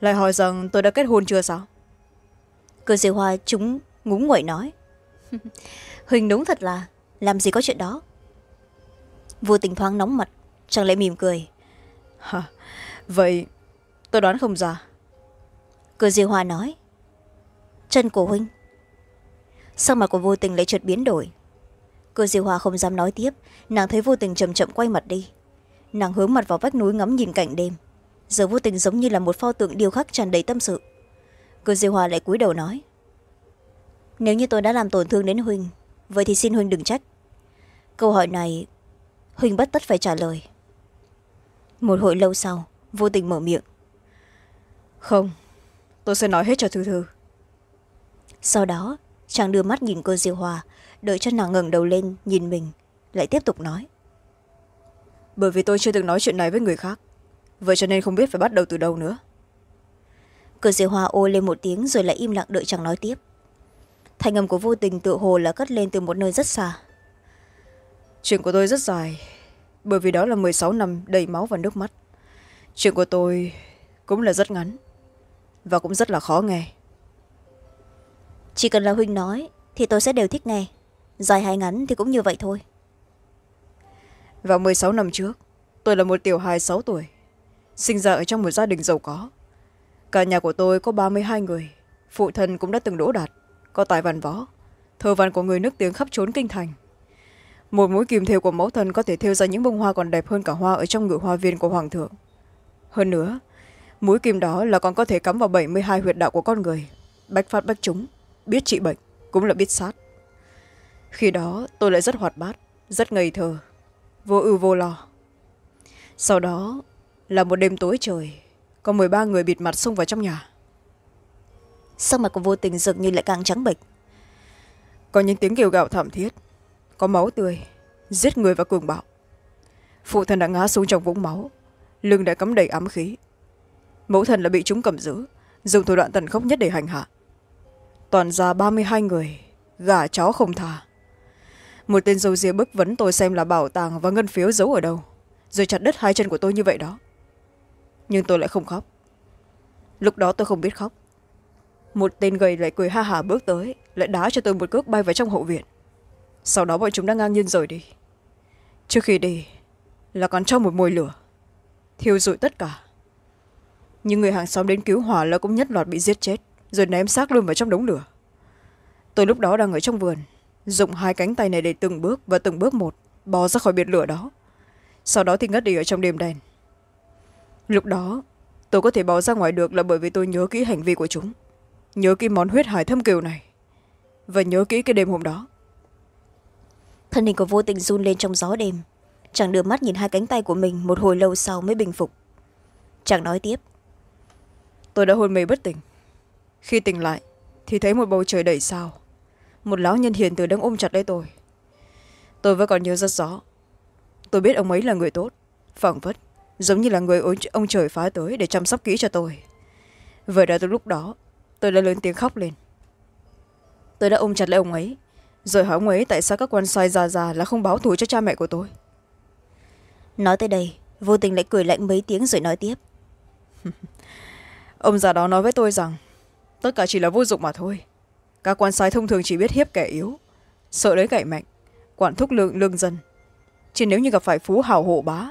Lại hỏi rằng tôi đã kết hôn chưa sao? Cơ diêu hoa chúng ngúng nguẩy nói huynh đúng thật là làm gì có chuyện đó. Vô tình thoáng nóng mặt chẳng lẽ mỉm cười Hả? vậy tôi đoán không ra cơ diêu hoa nói. Chân của huynh sắc mặt của vô tình lại chợt biến đổi? Cơ diêu hoa không dám nói tiếp, nàng thấy vô tình chậm chậm quay mặt đi. Nàng hướng mặt vào vách núi ngắm nhìn cảnh đêm. Giờ vô tình giống như là một pho tượng điêu khắc tràn đầy tâm sự. Cơ diêu hoa lại cúi đầu nói. Nếu như tôi đã làm tổn thương đến huynh vậy thì xin huynh đừng trách. Câu hỏi này huynh bất tất phải trả lời. Một hồi lâu sau, vô tình mở miệng. Không tôi sẽ nói hết cho thư thư. Sau đó chàng đưa mắt nhìn cô diêu hoa đợi cho nàng ngẩng đầu lên nhìn mình lại tiếp tục nói. Bởi vì tôi chưa từng nói chuyện này với người khác vậy cho nên không biết phải bắt đầu từ đâu nữa. Cơ diêu hoa ô lên một tiếng rồi lại im lặng đợi chàng nói tiếp. Thành âm của vô tình tự hồ là cất lên từ một nơi rất xa. Chuyện của tôi rất dài bởi vì đó là m sáu năm đầy máu và nước mắt. Chuyện của tôi cũng là rất ngắn và cũng rất là khó nghe. Chỉ cần là huynh nói thì tôi sẽ đều thích nghe. Dài hay ngắn thì cũng như vậy thôi. Vào m sáu năm trước tôi là một tiểu hài sáu tuổi sinh ra ở trong một gia đình giàu có. Cả nhà của tôi có ba mươi hai người phụ thân cũng đã từng đỗ đạt có tài văn võ thơ văn của người nước tiếng khắp trốn kinh thành. Một mũi kim thêu của mẫu thân có thể thêu ra những bông hoa còn đẹp hơn cả hoa ở trong ngự hoa viên của hoàng thượng. Hơn nữa mũi kim đó là còn có thể cắm vào bảy mươi hai huyệt đạo của con người. Bách phát bách chúng biết trị bệnh cũng là biết sát. Khi đó tôi lại rất hoạt bát rất ngây thơ vô ưu vô lo. Sau đó là một đêm tối trời có m ba người bịt mặt xông vào trong nhà. Sắc mặt của vô tình dường như lại càng trắng bệch? Có những tiếng kêu gạo thảm thiết có máu tươi giết người và cường bạo. Phụ thân đã ngã xuống trong vũng máu lưng đã cắm đầy ám khí mẫu thần là bị chúng cầm giữ. Dùng thủ đoạn tần khốc nhất để hành hạ. Toàn ra ba mươi hai người gà chó không thà một tên dâu ria bức vấn tôi xem là bảo tàng và ngân phiếu giấu ở đâu, rồi chặt đứt hai chân của tôi như vậy đó. Nhưng tôi lại không khóc. Lúc đó tôi không biết khóc. Một tên gầy lại cười ha hả bước tới, lại đá cho tôi một cước bay vào trong hậu viện. Sau đó bọn chúng đã ngang nhiên rời đi. Trước khi đi, là còn cho một mồi lửa, thiêu rụi tất cả nhưng người hàng xóm đến cứu hỏa là cũng nhất loạt bị giết chết, rồi ném xác luôn vào trong đống lửa. Tôi lúc đó đang ở trong vườn, dùng hai cánh tay này để từng bước và từng bước một bò ra khỏi biệt lửa đó. Sau đó thì ngất đi ở trong đêm đen. Lúc đó, tôi có thể bò ra ngoài được là bởi vì tôi nhớ kỹ hành vi của chúng, nhớ kỹ món huyết hải thâm kiều này, và nhớ kỹ cái đêm hôm đó. Thân hình của vô tình run lên trong gió đêm, chàng đưa mắt nhìn hai cánh tay của mình một hồi lâu sau mới bình phục. Chàng nói tiếp tôi đã hôn mê bất tỉnh. Khi tỉnh lại thì thấy một bầu trời đầy sao. Một lão nhân hiền từ đang ôm chặt lấy tôi. Tôi vẫn còn nhớ rất rõ. Tôi biết ông ấy là người tốt phẳng vất giống như là người ông trời phá tới để chăm sóc kỹ cho tôi. Vậy đã từ lúc đó tôi đã lớn tiếng khóc lên. Tôi đã ôm chặt lấy ông ấy rồi hỏi ông ấy tại sao các quan sai già già là không báo thù cho cha mẹ của tôi. Nói tới đây vô tình lại cười lạnh mấy tiếng rồi nói tiếp ông già đó nói với tôi rằng, tất cả chỉ là vô dụng mà thôi. Các quan sai thông thường chỉ biết hiếp kẻ yếu, sợ đấy gậy mạnh, quản thúc lượng lương dân. Chỉ nếu như gặp phải phú hào hộ bá,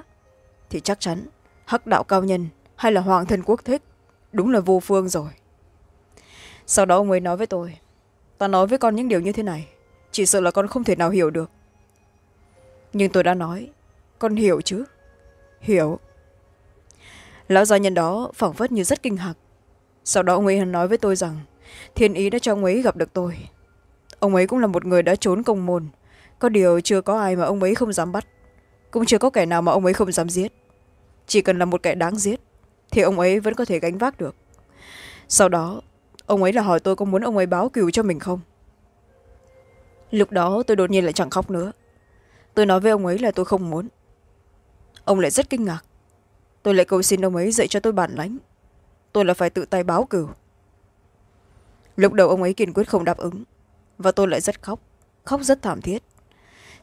thì chắc chắn hắc đạo cao nhân hay là hoàng thân quốc thích đúng là vô phương rồi. Sau đó ông ấy nói với tôi, ta nói với con những điều như thế này, chỉ sợ là con không thể nào hiểu được. Nhưng tôi đã nói, con hiểu chứ? Hiểu lão gia nhân đó phảng phất như rất kinh hạc. Sau đó ông ấy nói với tôi rằng, thiên ý đã cho ông ấy gặp được tôi. Ông ấy cũng là một người đã trốn công môn. Có điều chưa có ai mà ông ấy không dám bắt. Cũng chưa có kẻ nào mà ông ấy không dám giết. Chỉ cần là một kẻ đáng giết, thì ông ấy vẫn có thể gánh vác được. Sau đó, ông ấy là hỏi tôi có muốn ông ấy báo cừu cho mình không? Lúc đó tôi đột nhiên lại chẳng khóc nữa. Tôi nói với ông ấy là tôi không muốn. Ông lại rất kinh ngạc tôi lại cầu xin ông ấy dạy cho tôi bản lãnh. Tôi là phải tự tay báo cửu. lúc đầu ông ấy kiên quyết không đáp ứng và tôi lại rất khóc khóc rất thảm thiết.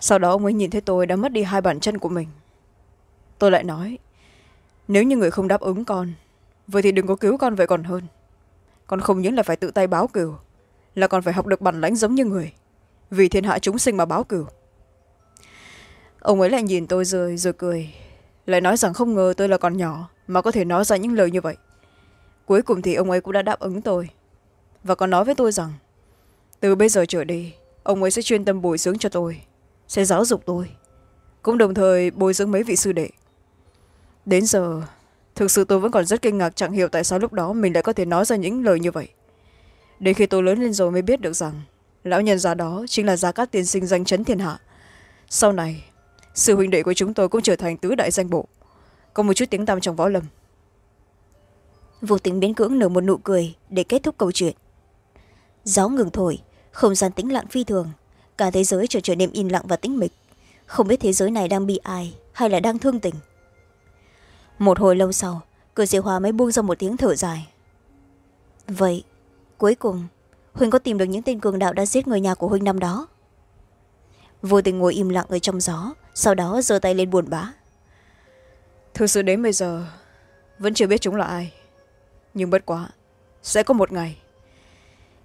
Sau đó ông ấy nhìn thấy tôi đã mất đi hai bàn chân của mình. Tôi lại nói nếu như người không đáp ứng con vậy thì đừng có cứu con vậy còn hơn. Con không những là phải tự tay báo cửu, là còn phải học được bản lãnh giống như người. Vì thiên hạ chúng sinh mà báo cửu. ông ấy lại nhìn tôi rồi rồi cười lại nói rằng không ngờ tôi là còn nhỏ mà có thể nói ra những lời như vậy. Cuối cùng thì ông ấy cũng đã đáp ứng tôi. Và còn nói với tôi rằng, từ bây giờ trở đi, ông ấy sẽ chuyên tâm bồi dưỡng cho tôi, sẽ giáo dục tôi, cũng đồng thời bồi dưỡng mấy vị sư đệ. Đến giờ, thực sự tôi vẫn còn rất kinh ngạc chẳng hiểu tại sao lúc đó mình lại có thể nói ra những lời như vậy. Đến khi tôi lớn lên rồi mới biết được rằng, lão nhân già đó chính là gia cát tiên sinh danh chấn thiên hạ. Sau này sư huynh đệ của chúng tôi cũng trở thành tứ đại danh bộ. Có một chút tiếng tăm trong võ lâm. Vô tình biến cưỡng nở một nụ cười để kết thúc câu chuyện. Gió ngừng thổi, không gian tĩnh lặng phi thường. Cả thế giới trở trở nên im lặng và tĩnh mịch. Không biết thế giới này đang bị ai hay là đang thương tình. Một hồi lâu sau cửa diệu hòa mới buông ra một tiếng thở dài. Vậy, cuối cùng huynh có tìm được những tên cường đạo đã giết người nhà của huynh năm đó. Vô tình ngồi im lặng ở trong gió sau đó giơ tay lên buồn bã. Thực sự đến bây giờ vẫn chưa biết chúng là ai. Nhưng bất quá sẽ có một ngày.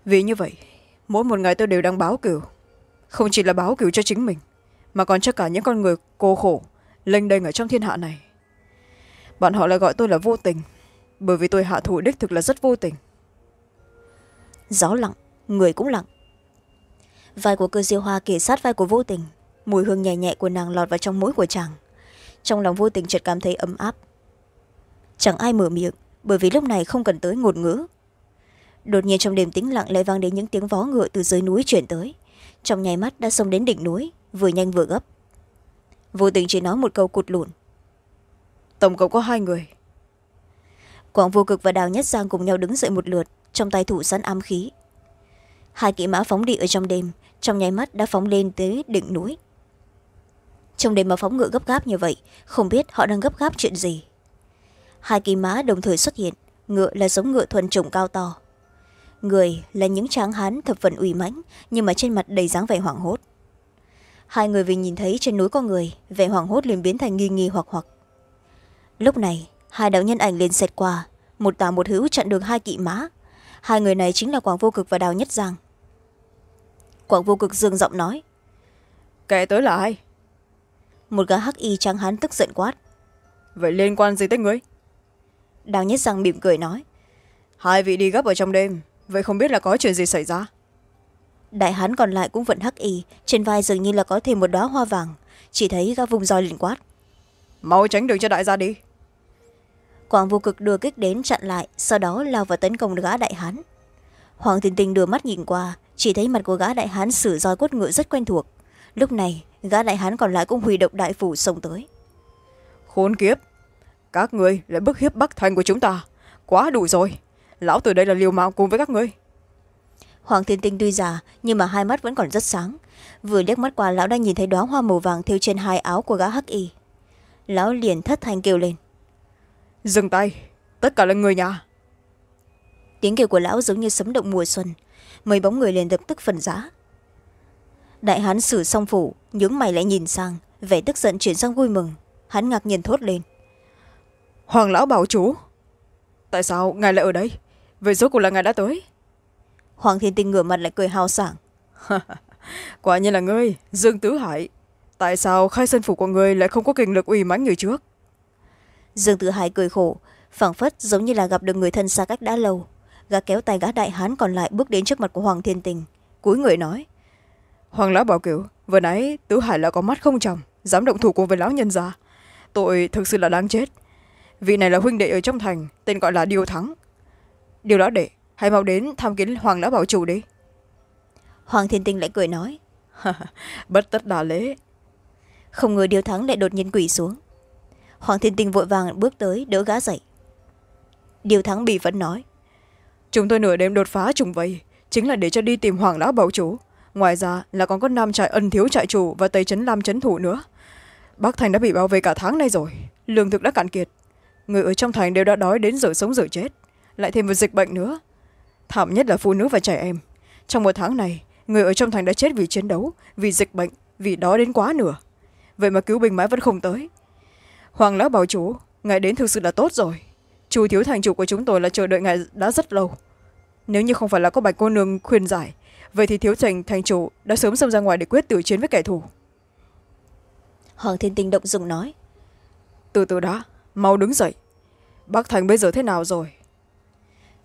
Vì như vậy mỗi một ngày tôi đều đang báo cửu. Không chỉ là báo cửu cho chính mình mà còn cho cả những con người cô khổ lênh đênh ở trong thiên hạ này. Bọn họ lại gọi tôi là vô tình bởi vì tôi hạ thủ đích thực là rất vô tình. Gió lặng người cũng lặng. Vai của cơ diêu hoa kể sát vai của vô tình mùi hương nhẹ nhẹ của nàng lọt vào trong mũi của chàng. Trong lòng vô tình chợt cảm thấy ấm áp. Chẳng ai mở miệng bởi vì lúc này không cần tới ngôn ngữ. Đột nhiên trong đêm tĩnh lặng lại vang đến những tiếng vó ngựa từ dưới núi chuyển tới. Trong nháy mắt đã xông đến đỉnh núi vừa nhanh vừa gấp. Vô tình chỉ nói một câu cụt lụn. Tổng cộng có hai người. Quảng vô cực và đào nhất giang cùng nhau đứng dậy một lượt trong tay thủ sẵn ám khí. Hai kỵ mã phóng đi ở trong đêm trong nháy mắt đã phóng lên tới đỉnh núi trong đêm mà phóng ngựa gấp gáp như vậy, không biết họ đang gấp gáp chuyện gì. Hai kỳ mã đồng thời xuất hiện, ngựa là giống ngựa thuần chủng cao to. Người là những tráng hán thập phần uy mãnh, nhưng mà trên mặt đầy dáng vẻ hoảng hốt. Hai người vì nhìn thấy trên núi có người, vẻ hoảng hốt liền biến thành nghi nghi hoặc hoặc. Lúc này, hai đạo nhân ảnh liền xẹt qua, một tà một hữu chặn đường hai kỵ mã hai người này chính là quảng vô cực và đào nhất giang. Quảng vô cực dương giọng nói kẻ tới là ai một gã hắc y trắng hán tức giận quát. Vậy liên quan gì tới ngươi? Đào nhất giang mỉm cười nói. Hai vị đi gấp ở trong đêm vậy không biết là có chuyện gì xảy ra? Đại hán còn lại cũng vẫn hắc y trên vai dường như là có thêm một đoá hoa vàng. Chỉ thấy gã vùng roi liền quát. Mau tránh đường cho đại gia đi. Quảng vô cực đưa kích đến chặn lại sau đó lao vào tấn công gã đại hán. Hoàng tình tình đưa mắt nhìn qua chỉ thấy mặt của gã đại hán sử roi quất ngựa rất quen thuộc. Lúc này gã đại hán còn lại cũng huy động đại phủ xông tới. Khốn kiếp! Các ngươi lại bức hiếp bắc thành của chúng ta. Quá đủ rồi. Lão từ đây là liều mạng cùng với các ngươi. Hoàng thiên tinh tuy già nhưng mà hai mắt vẫn còn rất sáng. Vừa liếc mắt qua lão đã nhìn thấy đoá hoa màu vàng thêu trên hai áo của gã hắc y. Lão liền thất thanh kêu lên. Dừng tay. Tất cả là người nhà. Tiếng kêu của lão giống như sấm động mùa xuân. Mấy bóng người liền lập tức phần giã đại hán sử song phủ nhướng mày lại nhìn sang vẻ tức giận chuyển sang vui mừng. Hắn ngạc nhiên thốt lên. Hoàng lão bảo chú tại sao ngài lại ở đây? Vậy rốt cuộc là ngài đã tới. Hoàng thiên tinh ngửa mặt lại cười hào sảng. Quả nhiên là ngươi dương tứ hải. Tại sao khai sân phủ của ngươi lại không có kinh lực uy mãnh như trước? Dương tứ hải cười khổ phảng phất giống như là gặp được người thân xa cách đã lâu. Gã kéo tay gã đại hán còn lại bước đến trước mặt của hoàng thiên tình cúi người nói hoàng lão bảo cửu vừa nãy tứ hải là có mắt không chồng? Dám động thủ cùng với lão nhân gia tội thực sự là đáng chết. Vị này là huynh đệ ở trong thành tên gọi là điều thắng. Điều lão đệ hãy mau đến tham kiến hoàng lão bảo chủ đi. Hoàng thiên tinh lại cười nói bất tất đà lễ. Không ngờ điều thắng lại đột nhiên quỳ xuống. Hoàng thiên tinh vội vàng bước tới đỡ gã dậy. Điều thắng bị vẫn nói chúng tôi nửa đêm đột phá trùng vây chính là để cho đi tìm hoàng lão bảo chủ ngoài ra, là còn có nam trại ân thiếu trại chủ và tây trấn lam trấn thủ nữa. Bắc thành đã bị bao vây cả tháng nay rồi, lương thực đã cạn kiệt. Người ở trong thành đều đã đói đến giờ sống giờ chết. Lại thêm một dịch bệnh nữa. Thảm nhất là phụ nữ và trẻ em. Trong một tháng này, người ở trong thành đã chết vì chiến đấu, vì dịch bệnh, vì đói đến quá nửa. Vậy mà cứu binh mãi vẫn không tới. Hoàng lão bảo chủ, ngài đến thực sự là tốt rồi. Chủ thiếu thành chủ của chúng tôi là chờ đợi ngài đã rất lâu. Nếu như không phải là có bạch cô nương khuyên giải vậy thì thiếu thành thành chủ đã sớm xông ra ngoài để quyết tử chiến với kẻ thù. Hoàng thiên tinh động dùng nói. Từ từ đã mau đứng dậy. Bắc thành bây giờ thế nào rồi?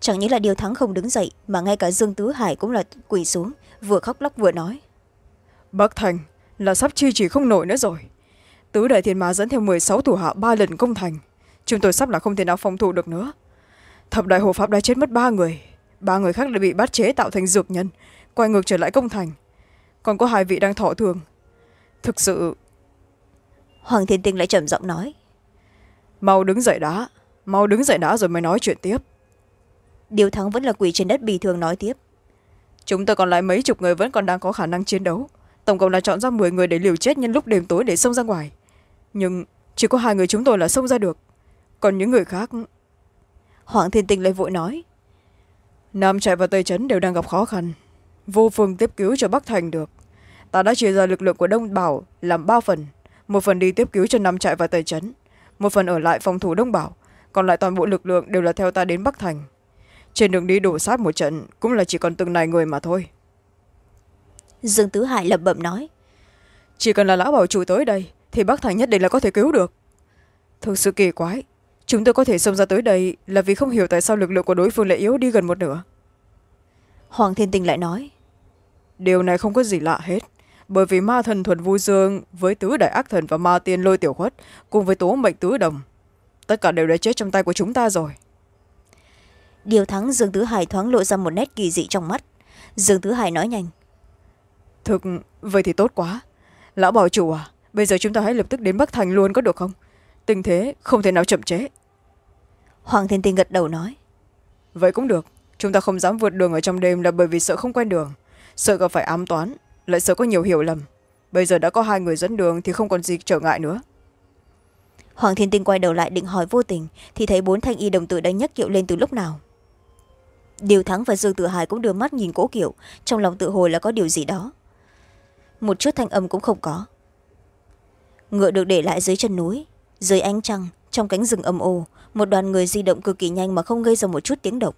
Chẳng những là điều thắng không đứng dậy mà ngay cả dương tứ hải cũng là quỳ xuống vừa khóc lóc vừa nói. Bắc thành là sắp chi chỉ không nổi nữa rồi. Tứ đại thiên ma dẫn theo m sáu thủ hạ ba lần công thành. Chúng tôi sắp là không thể nào phòng thủ được nữa. Thập đại hộ pháp đã chết mất ba người. Ba người khác đã bị bắt chế tạo thành dược nhân quay ngược trở lại công thành. Còn có hai vị đang thọ thường. Thực sự hoàng thiên tinh lại trầm giọng nói. mau đứng dậy đã mau đứng dậy đã rồi mới nói chuyện tiếp. Điều thắng vẫn là quỷ trên đất bì thường nói tiếp. Chúng tôi còn lại mấy chục người vẫn còn đang có khả năng chiến đấu. Tổng cộng là chọn ra m người để liều chết nhân lúc đêm tối để xông ra ngoài. Nhưng chỉ có hai người chúng tôi là xông ra được. Còn những người khác? Hoàng thiên tinh lại vội nói. Nam trại và tây trấn đều đang gặp khó khăn vô phương tiếp cứu cho bắc thành được. Ta đã chia ra lực lượng của đông bảo làm ba phần một phần đi tiếp cứu cho nam trại và tây trấn một phần ở lại phòng thủ đông bảo còn lại toàn bộ lực lượng đều là theo ta đến bắc thành. Trên đường đi đổ sát một trận cũng là chỉ còn từng này người mà thôi. Dương tứ hải lẩm bẩm nói chỉ cần là lão bảo chủ tới đây thì bắc thành nhất định là có thể cứu được. Thực sự kỳ quái chúng tôi có thể xông ra tới đây là vì không hiểu tại sao lực lượng của đối phương lại yếu đi gần một nửa. Hoàng thiên tinh lại nói điều này không có gì lạ hết. Bởi vì ma thần thuần vu dương với tứ đại ác thần và ma tiên lôi tiểu khuất cùng với tố mệnh tứ đồng tất cả đều đã chết trong tay của chúng ta rồi. Điều thắng dương tứ hải thoáng lộ ra một nét kỳ dị trong mắt. Dương tứ hải nói nhanh. Thực vậy thì tốt quá. Lão bảo chủ à bây giờ chúng ta hãy lập tức đến bắc thành luôn có được không? Tình thế không thể nào chậm chế hoàng thiên tinh gật đầu nói. Vậy cũng được. Chúng ta không dám vượt đường ở trong đêm là bởi vì sợ không quen đường sợ gặp phải ám toán, lại sợ có nhiều hiểu lầm. Bây giờ đã có hai người dẫn đường thì không còn gì trở ngại nữa. Hoàng thiên tinh quay đầu lại định hỏi vô tình, thì thấy bốn thanh y đồng tử đã nhấc kiệu lên từ lúc nào. Điều thắng và dương tự hải cũng đưa mắt nhìn cố kiệu, trong lòng tự hồi là có điều gì đó. Một chút thanh âm cũng không có. Ngựa được để lại dưới chân núi, dưới ánh trăng, trong cánh rừng âm ồ một đoàn người di động cực kỳ nhanh mà không gây ra một chút tiếng động.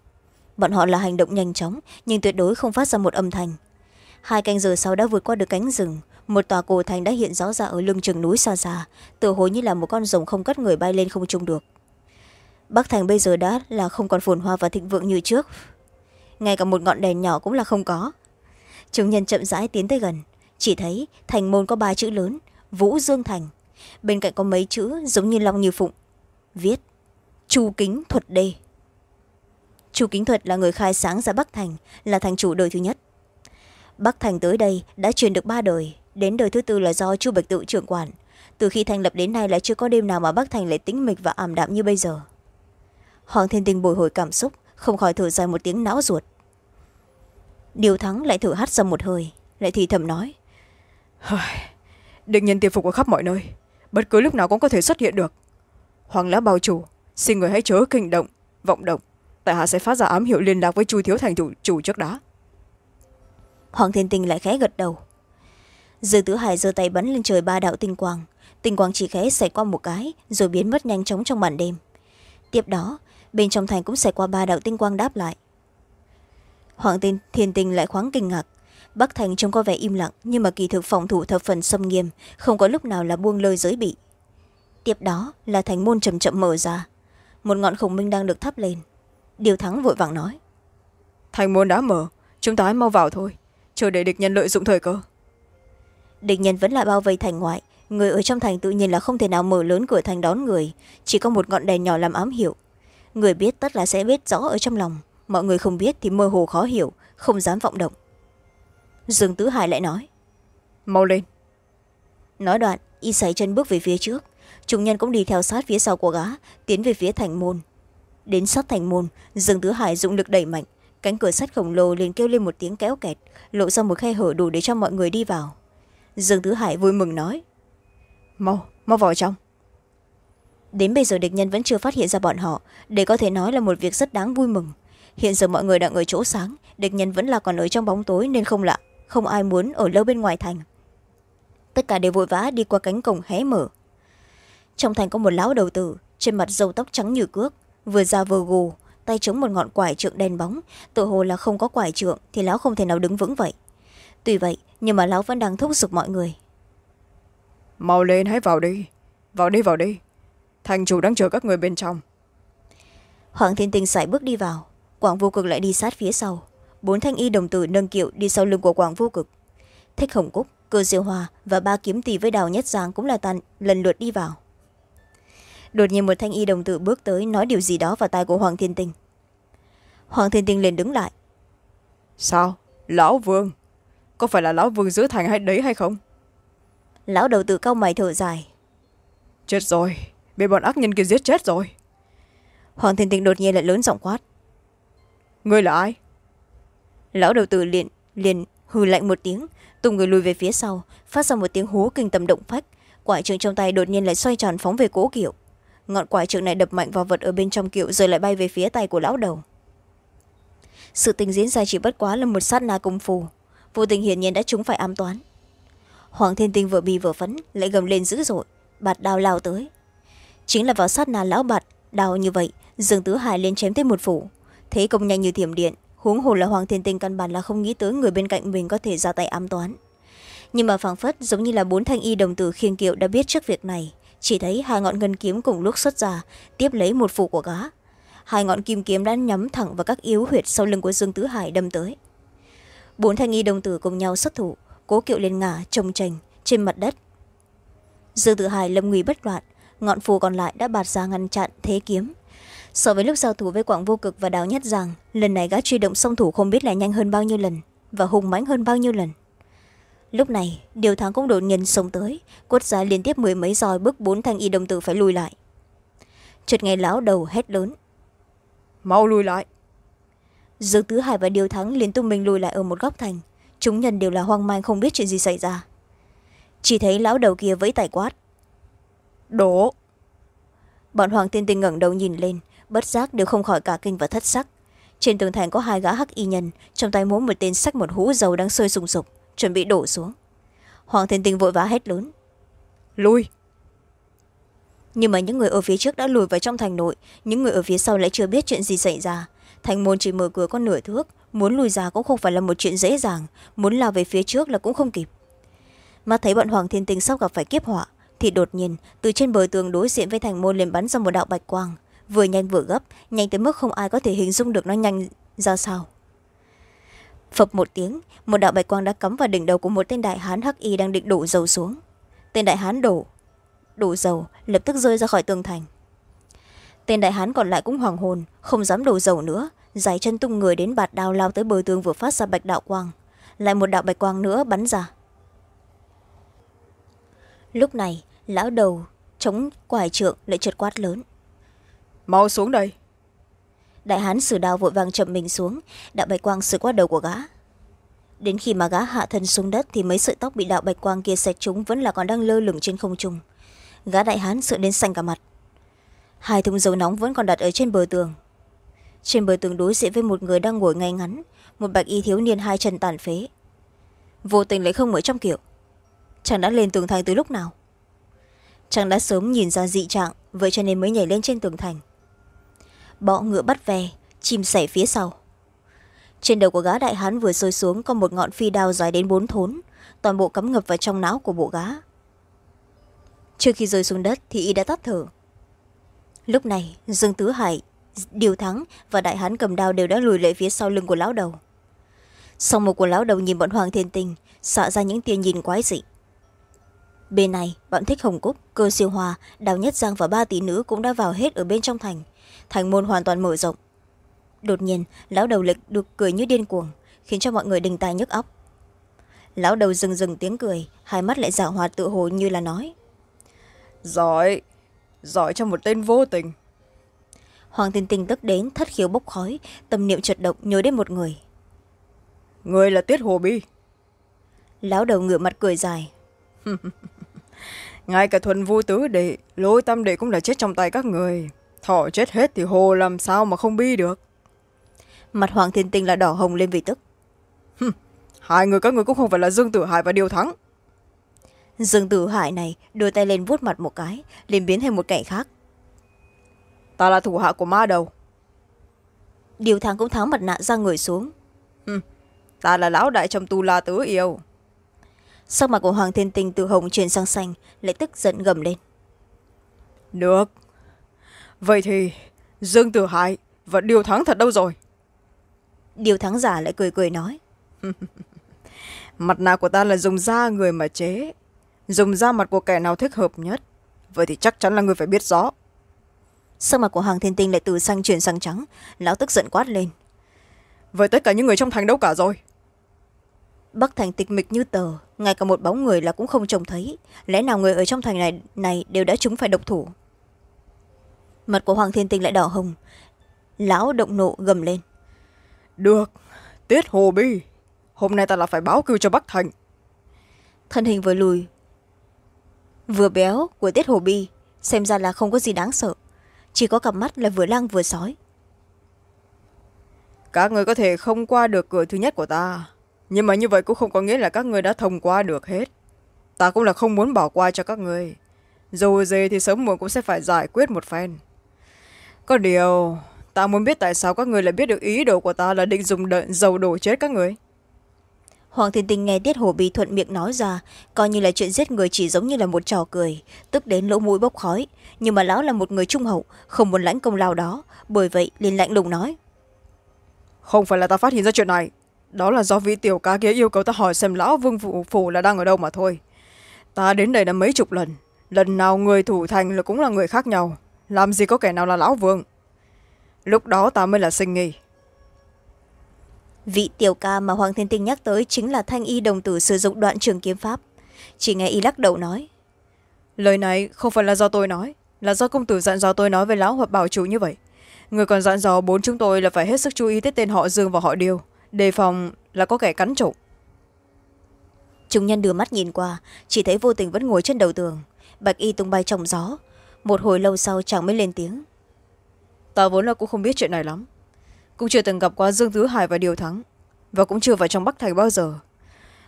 Bọn họ là hành động nhanh chóng, nhưng tuyệt đối không phát ra một âm thanh hai canh giờ sau đã vượt qua được cánh rừng. Một tòa cổ thành đã hiện rõ ra ở lưng chừng núi xa xa, tựa hồ như là một con rồng không cất người bay lên không trung được. Bắc thành bây giờ đã là không còn phồn hoa và thịnh vượng như trước. Ngay cả một ngọn đèn nhỏ cũng là không có. Chúng nhân chậm rãi tiến tới gần. Chỉ thấy thành môn có ba chữ lớn, vũ dương thành. Bên cạnh có mấy chữ giống như long như phụng. Viết, chu kính thuật đê. Chu kính thuật là người khai sáng ra bắc thành, là thành chủ đời thứ nhất bắc thành tới đây đã truyền được ba đời đến đời thứ tư là do chu bạch tự trưởng quản. Từ khi thành lập đến nay lại chưa có đêm nào mà bắc thành lại tĩnh mịch và ảm đạm như bây giờ. Hoàng thiên tinh bồi hồi cảm xúc không khỏi thở dài một tiếng não ruột. Điều thắng lại thử hắt ra một hơi lại thì thầm nói địch nhân tiêm phục ở khắp mọi nơi bất cứ lúc nào cũng có thể xuất hiện được. Hoàng lá bao chủ xin người hãy chớ kinh động vọng động tại hạ sẽ phát ra ám hiệu liên lạc với chu thiếu thành chủ, chủ trước đó hoàng thiên tinh lại khẽ gật đầu. Dư tứ hải giơ tay bắn lên trời ba đạo tinh quang. Tinh quang chỉ khẽ xảy qua một cái, rồi biến mất nhanh chóng trong màn đêm. Tiếp đó, bên trong thành cũng xảy qua ba đạo tinh quang đáp lại. Hoàng tinh thiên tinh lại khoáng kinh ngạc. Bắc thành trông có vẻ im lặng, nhưng mà kỳ thực phòng thủ thập phần xâm nghiêm, không có lúc nào là buông lơi giới bị. Tiếp đó là thành môn chậm chậm mở ra. Một ngọn khổng minh đang được thắp lên. Điều thắng vội vàng nói. Thành môn đã mở, chúng ta hãy mau vào thôi chờ để địch nhân lợi dụng thời cơ. Địch nhân vẫn là bao vây thành ngoại. Người ở trong thành tự nhiên là không thể nào mở lớn cửa thành đón người. Chỉ có một ngọn đèn nhỏ làm ám hiệu. Người biết tất là sẽ biết rõ ở trong lòng. Mọi người không biết thì mơ hồ khó hiểu không dám vọng động. Dương tứ hải lại nói. Mau lên. Nói đoạn y sải chân bước về phía trước. Chúng nhân cũng đi theo sát phía sau của gã tiến về phía thành môn. Đến sát thành môn dương tứ hải dụng lực đẩy mạnh cánh cửa sắt khổng lồ liền kêu lên một tiếng kéo kẹt, lộ ra một khe hở đủ để cho mọi người đi vào. Dương tứ hải vui mừng nói, mau mau vào trong. Đến bây giờ địch nhân vẫn chưa phát hiện ra bọn họ, để có thể nói là một việc rất đáng vui mừng. Hiện giờ mọi người đang ở chỗ sáng, địch nhân vẫn là còn ở trong bóng tối nên không lạ, không ai muốn ở lâu bên ngoài thành. Tất cả đều vội vã đi qua cánh cổng hé mở. Trong thành có một lão đầu tử, trên mặt râu tóc trắng như cước, vừa ra vừa gù tay chống một ngọn quải trượng đen bóng tự hồ là không có quải trượng thì lão không thể nào đứng vững vậy. Tuy vậy nhưng mà lão vẫn đang thúc giục mọi người. Mau lên hãy vào đi. Vào đi vào đi. Thành chủ đang chờ các người bên trong. Hoàng thiên tinh sải bước đi vào. Quảng vô cực lại đi sát phía sau. Bốn thanh y đồng tử nâng kiệu đi sau lưng của quảng vô cực. Thích hồng cúc cơ diệu hòa và ba kiếm tỳ với đào nhất giang cũng là tàn lần lượt đi vào đột nhiên một thanh y đồng tử bước tới nói điều gì đó vào tai của hoàng thiên tinh. Hoàng thiên tinh liền đứng lại. Sao? Lão vương có phải là lão vương giữ thành hay đấy hay không? Lão đầu tử cau mày thở dài. Chết rồi bị bọn ác nhân kia giết chết rồi. Hoàng thiên tinh đột nhiên lại lớn giọng quát. Ngươi là ai? Lão đầu tử liền liền hừ lạnh một tiếng tung người lùi về phía sau phát ra một tiếng hú kinh tâm động phách. Quải trượng trong tay đột nhiên lại xoay tròn phóng về cố kiệu ngọn quả trượng này đập mạnh vào vật ở bên trong kiệu, rồi lại bay về phía tay của lão đầu. Sự tình diễn ra chỉ bất quá là một sát na công phu. Vô tình hiển nhiên đã trúng phải ám toán. Hoàng thiên tinh vừa bì vừa phấn, lại gầm lên dữ dội, bạt đao lao tới. Chính là vào sát na lão bạt, đao như vậy, dương tứ hải lên chém tới một phủ. Thế công nhanh như thiểm điện, huống hồ là hoàng thiên tinh căn bản là không nghĩ tới người bên cạnh mình có thể ra tay ám toán. Nhưng mà phảng phất giống như là bốn thanh y đồng tử khiêng kiệu đã biết trước việc này chỉ thấy hai ngọn ngân kiếm cùng lúc xuất ra, tiếp lấy một phủ của gá hai ngọn kim kiếm đã nhắm thẳng vào các yếu huyệt sau lưng của dương tứ hải đâm tới. Bốn thanh y đồng tử cùng nhau xuất thủ, cố kiệu lên ngả, trồng trành trên mặt đất. Dương tứ hải lâm nguy bất loạn, ngọn phù còn lại đã bạt ra ngăn chặn thế kiếm. So với lúc giao thủ với quảng vô cực và đào nhất rằng lần này gã truy động song thủ không biết là nhanh hơn bao nhiêu lần và hùng mãnh hơn bao nhiêu lần lúc này điều thắng cũng đột nhiên xông tới. Quất giá liên tiếp mười mấy roi bức bốn thanh y đồng tử phải lùi lại. Chợt nghe lão đầu hét lớn. Mau lùi lại. Dương tứ hải và điều thắng liền tung mình lùi lại ở một góc thành. Chúng nhân đều là hoang mang không biết chuyện gì xảy ra. Chỉ thấy lão đầu kia vẫy tài quát. Đổ. Bọn hoàng tiên tinh ngẩng đầu nhìn lên bất giác đều không khỏi cả kinh và thất sắc. Trên tường thành có hai gã hắc y nhân trong tay mỗi một tên sách một hũ dầu đang sôi sùng sục chuẩn bị đổ xuống. Hoàng thiên tinh vội vã hét lớn. Lui nhưng mà những người ở phía trước đã lùi vào trong thành nội những người ở phía sau lại chưa biết chuyện gì xảy ra. Thành môn chỉ mở cửa có nửa thước muốn lùi ra cũng không phải là một chuyện dễ dàng muốn lao về phía trước là cũng không kịp. Mắt thấy bọn hoàng thiên tinh sắp gặp phải kiếp họa thì đột nhiên từ trên bờ tường đối diện với thành môn liền bắn ra một đạo bạch quang. Vừa nhanh vừa gấp nhanh tới mức không ai có thể hình dung được nó nhanh ra sao phập một tiếng, một đạo bạch quang đã cắm vào đỉnh đầu của một tên đại hán hắc y đang định đổ dầu xuống. Tên đại hán đổ đổ dầu, lập tức rơi ra khỏi tường thành. Tên đại hán còn lại cũng hoàng hồn, không dám đổ dầu nữa dài chân tung người đến bạt đao lao tới bờ tường vừa phát ra bạch đạo quang. Lại một đạo bạch quang nữa bắn ra. Lúc này, lão đầu, chống quải trượng lại trượt quát lớn. Mau xuống đây đại hán sử đao vội vàng chậm mình xuống. Đạo bạch quang sượt qua đầu của gã. Đến khi mà gã hạ thân xuống đất thì mấy sợi tóc bị đạo bạch quang kia xẹt chúng vẫn là còn đang lơ lửng trên không trung. Gã đại hán sợ đến xanh cả mặt. Hai thùng dầu nóng vẫn còn đặt ở trên bờ tường. Trên bờ tường đối diện với một người đang ngồi ngay ngắn, một bạch y thiếu niên hai chân tàn phế. Vô tình lại không ở trong kiểu. Chàng đã lên tường thành từ lúc nào? Chàng đã sớm nhìn ra dị trạng, vậy cho nên mới nhảy lên trên tường thành bọ ngựa bắt ve, chim sẻ phía sau. Trên đầu của gã đại hán vừa rơi xuống có một ngọn phi đao dài đến bốn thốn, toàn bộ cắm ngập vào trong não của bộ gã. Trước khi rơi xuống đất thì y đã tắt thở. Lúc này, dương tứ hải, điều thắng và đại hán cầm đao đều đã lùi lại phía sau lưng của lão đầu. Sau một của lão đầu nhìn bọn hoàng thiên tinh xạ ra những tia nhìn quái dị. Bên này, bọn thích hồng cúc, cơ siêu hòa, đào nhất giang và ba tỷ nữ cũng đã vào hết ở bên trong thành thành môn hoàn toàn mở rộng. Đột nhiên lão đầu lực được cười như điên cuồng khiến cho mọi người đình tai nhức óc. Lão đầu dừng dừng tiếng cười hai mắt lại dạo hoạt tự hồ như là nói. Giỏi giỏi cho một tên vô tình. Hoàng tiên tinh tức đến thất khiếu bốc khói tâm niệm chật động nhớ đến một người. Người là tiết hồ bi. Lão đầu ngửa mặt cười dài. Ngay cả thuần vu tứ đệ lôi tâm đệ cũng là chết trong tay các người thọ chết hết thì hồ làm sao mà không bi được? Mặt hoàng thiên tinh là đỏ hồng lên vì tức. Hai người các người cũng không phải là dương tử hải và điều thắng. Dương tử hải này đưa tay lên vuốt mặt một cái liền biến thành một kẻ khác. Ta là thủ hạ của ma đầu. Điều thắng cũng tháo mặt nạ ra người xuống. Ta là lão đại trong tu la tứ yêu. Sắc mặt của hoàng thiên tinh từ hồng chuyển sang xanh lại tức giận gầm lên. Được vậy thì dương tử hải và điều thắng thật đâu rồi? Điều thắng giả lại cười cười nói. Mặt nạ của ta là dùng da người mà chế. Dùng da mặt của kẻ nào thích hợp nhất vậy thì chắc chắn là người phải biết rõ. Sắc mặt của hoàng thiên tinh lại từ xanh chuyển sang trắng lão tức giận quát lên. Vậy tất cả những người trong thành đâu cả rồi? Bắc thành tịch mịch như tờ ngay cả một bóng người là cũng không trông thấy. Lẽ nào người ở trong thành này này đều đã trúng phải độc thủ mặt của hoàng thiên tinh lại đỏ hồng. Lão động nộ gầm lên. Được tiết hồ bi. Hôm nay ta là phải báo cưu cho bắc thành. Thân hình vừa lùi vừa béo của tiết hồ bi xem ra là không có gì đáng sợ. Chỉ có cặp mắt là vừa lang vừa sói. Các người có thể không qua được cửa thứ nhất của ta nhưng mà như vậy cũng không có nghĩa là các người đã thông qua được hết. Ta cũng là không muốn bỏ qua cho các người. Dù gì thì sớm muộn cũng sẽ phải giải quyết một phen có điều ta muốn biết tại sao các người lại biết được ý đồ của ta là định dùng đợn dầu đổ chết các người? Hoàng thiên tinh nghe tiết hồ bi thuận miệng nói ra coi như là chuyện giết người chỉ giống như là một trò cười tức đến lỗ mũi bốc khói. Nhưng mà lão là một người trung hậu không muốn lãnh công lao đó bởi vậy liền lạnh lùng nói. Không phải là ta phát hiện ra chuyện này đó là do vị tiểu ca kia yêu cầu ta hỏi xem lão vương phụ phủ là đang ở đâu mà thôi. Ta đến đây đã mấy chục lần lần nào người thủ thành là cũng là người khác nhau làm gì có kẻ nào là lão vương? Lúc đó ta mới là sinh nghi. Vị tiểu ca mà hoàng thiên tinh nhắc tới chính là thanh y đồng tử sử dụng đoạn trường kiếm pháp. Chỉ nghe y lắc đầu nói lời này không phải là do tôi nói là do công tử dặn dò tôi nói với lão hoặc bảo chủ như vậy. Người còn dặn dò bốn chúng tôi là phải hết sức chú ý tới tên họ dương và họ điêu đề phòng là có kẻ cắn trộm. Chúng nhân đưa mắt nhìn qua chỉ thấy vô tình vẫn ngồi trên đầu tường. Bạch y tung bay trong gió một hồi lâu sau chàng mới lên tiếng. Ta vốn là cũng không biết chuyện này lắm. Cũng chưa từng gặp qua dương thứ hải và điều thắng và cũng chưa vào trong bắc thành bao giờ.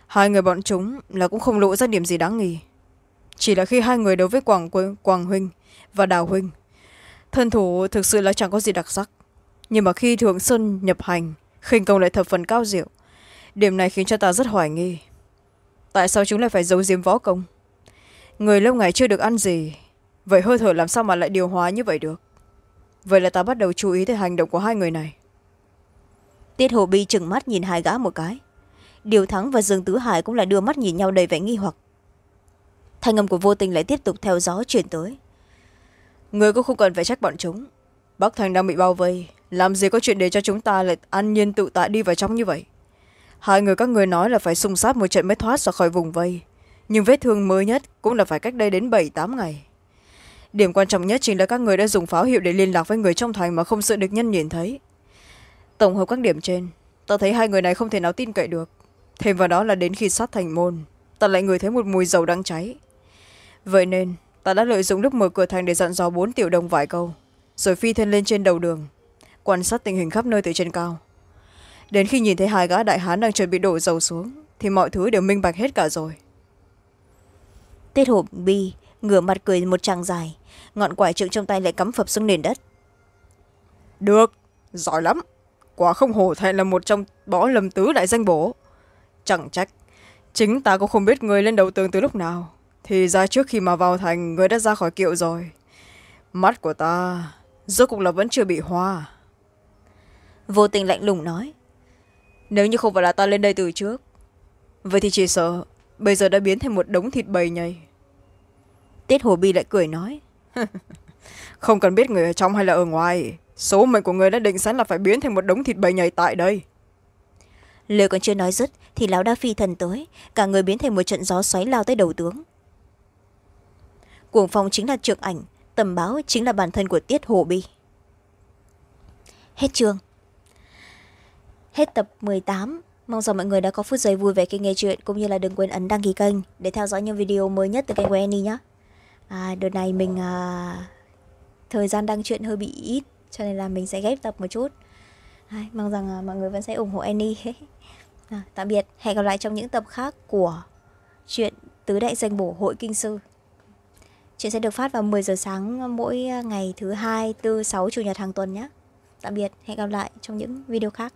Hai người bọn chúng là cũng không lộ ra điểm gì đáng nghi. Chỉ là khi hai người đấu với quảng, quảng huynh và đào huynh thân thủ thực sự là chẳng có gì đặc sắc. Nhưng mà khi thượng sơn nhập hành khinh công lại thập phần cao diệu. Điểm này khiến cho ta rất hoài nghi. Tại sao chúng lại phải giấu giếm võ công? Người lâu ngày chưa được ăn gì vậy hơi thở làm sao mà lại điều hòa như vậy được? Vậy là ta bắt đầu chú ý tới hành động của hai người này. Tiết hồ bi chừng mắt nhìn hai gã một cái. Điều thắng và dương tứ hải cũng lại đưa mắt nhìn nhau đầy vẻ nghi hoặc. Thanh âm của vô tình lại tiếp tục theo gió chuyển tới. Người cũng không cần phải trách bọn chúng. Bắc thành đang bị bao vây làm gì có chuyện để cho chúng ta lại an nhiên tự tại đi vào trong như vậy? Hai người các người nói là phải xung sát một trận mới thoát ra khỏi vùng vây nhưng vết thương mới nhất cũng là phải cách đây đến bảy tám ngày điểm quan trọng nhất chính là các người đã dùng pháo hiệu để liên lạc với người trong thành mà không sợ được nhân nhìn thấy. Tổng hợp các điểm trên. Ta thấy hai người này không thể nào tin cậy được. Thêm vào đó là đến khi sát thành môn, ta lại ngửi thấy một mùi dầu đang cháy. Vậy nên, ta đã lợi dụng lúc mở cửa thành để dặn dò bốn tiểu đồng vài câu, rồi phi thân lên trên đầu đường, quan sát tình hình khắp nơi từ trên cao. Đến khi nhìn thấy hai gã đại hán đang chuẩn bị đổ dầu xuống, thì mọi thứ đều minh bạch hết cả rồi. Tiết hộp bi ngửa mặt cười một tràng dài. Ngọn quải trượng trong tay lại cắm phập xuống nền đất. Được giỏi lắm. Quả không hổ thẹn là một trong bõ lâm tứ đại danh bổ. Chẳng trách chính ta cũng không biết người lên đầu tường từ lúc nào. Thì ra trước khi mà vào thành người đã ra khỏi kiệu rồi. Mắt của ta rốt cuộc là vẫn chưa bị hoa. Vô tình lạnh lùng nói nếu như không phải là ta lên đây từ trước vậy thì chỉ sợ bây giờ đã biến thành một đống thịt bầy nhầy tiết hồ bi lại cười nói. Không cần biết người ở trong hay là ở ngoài. Số mệnh của người đã định sẵn là phải biến thành một đống thịt bầy nhầy tại đây. Lời còn chưa nói dứt thì lão đã phi thần tới cả người biến thành một trận gió xoáy lao tới đầu tướng. Cuồng phong chính là trượng ảnh tầm báo chính là bản thân của tiết hồ bi. Hết chương. Hết tập tám. Mong rằng mọi người đã có phút giây vui vẻ khi nghe chuyện cũng như là đừng quên ấn đăng ký kênh để theo dõi những video mới nhất từ kênh của Annie nhé à, đợt này mình à, thời gian đăng chuyện hơi bị ít cho nên là mình sẽ ghép tập một chút. À, mong rằng à, mọi người vẫn sẽ ủng hộ Annie. À, tạm biệt. Hẹn gặp lại trong những tập khác của chuyện tứ đại danh bổ hội kinh sư. Chuyện sẽ được phát vào 10 giờ sáng mỗi ngày thứ hai tư sáu chủ nhật hàng tuần nhé. Tạm biệt. Hẹn gặp lại trong những video khác.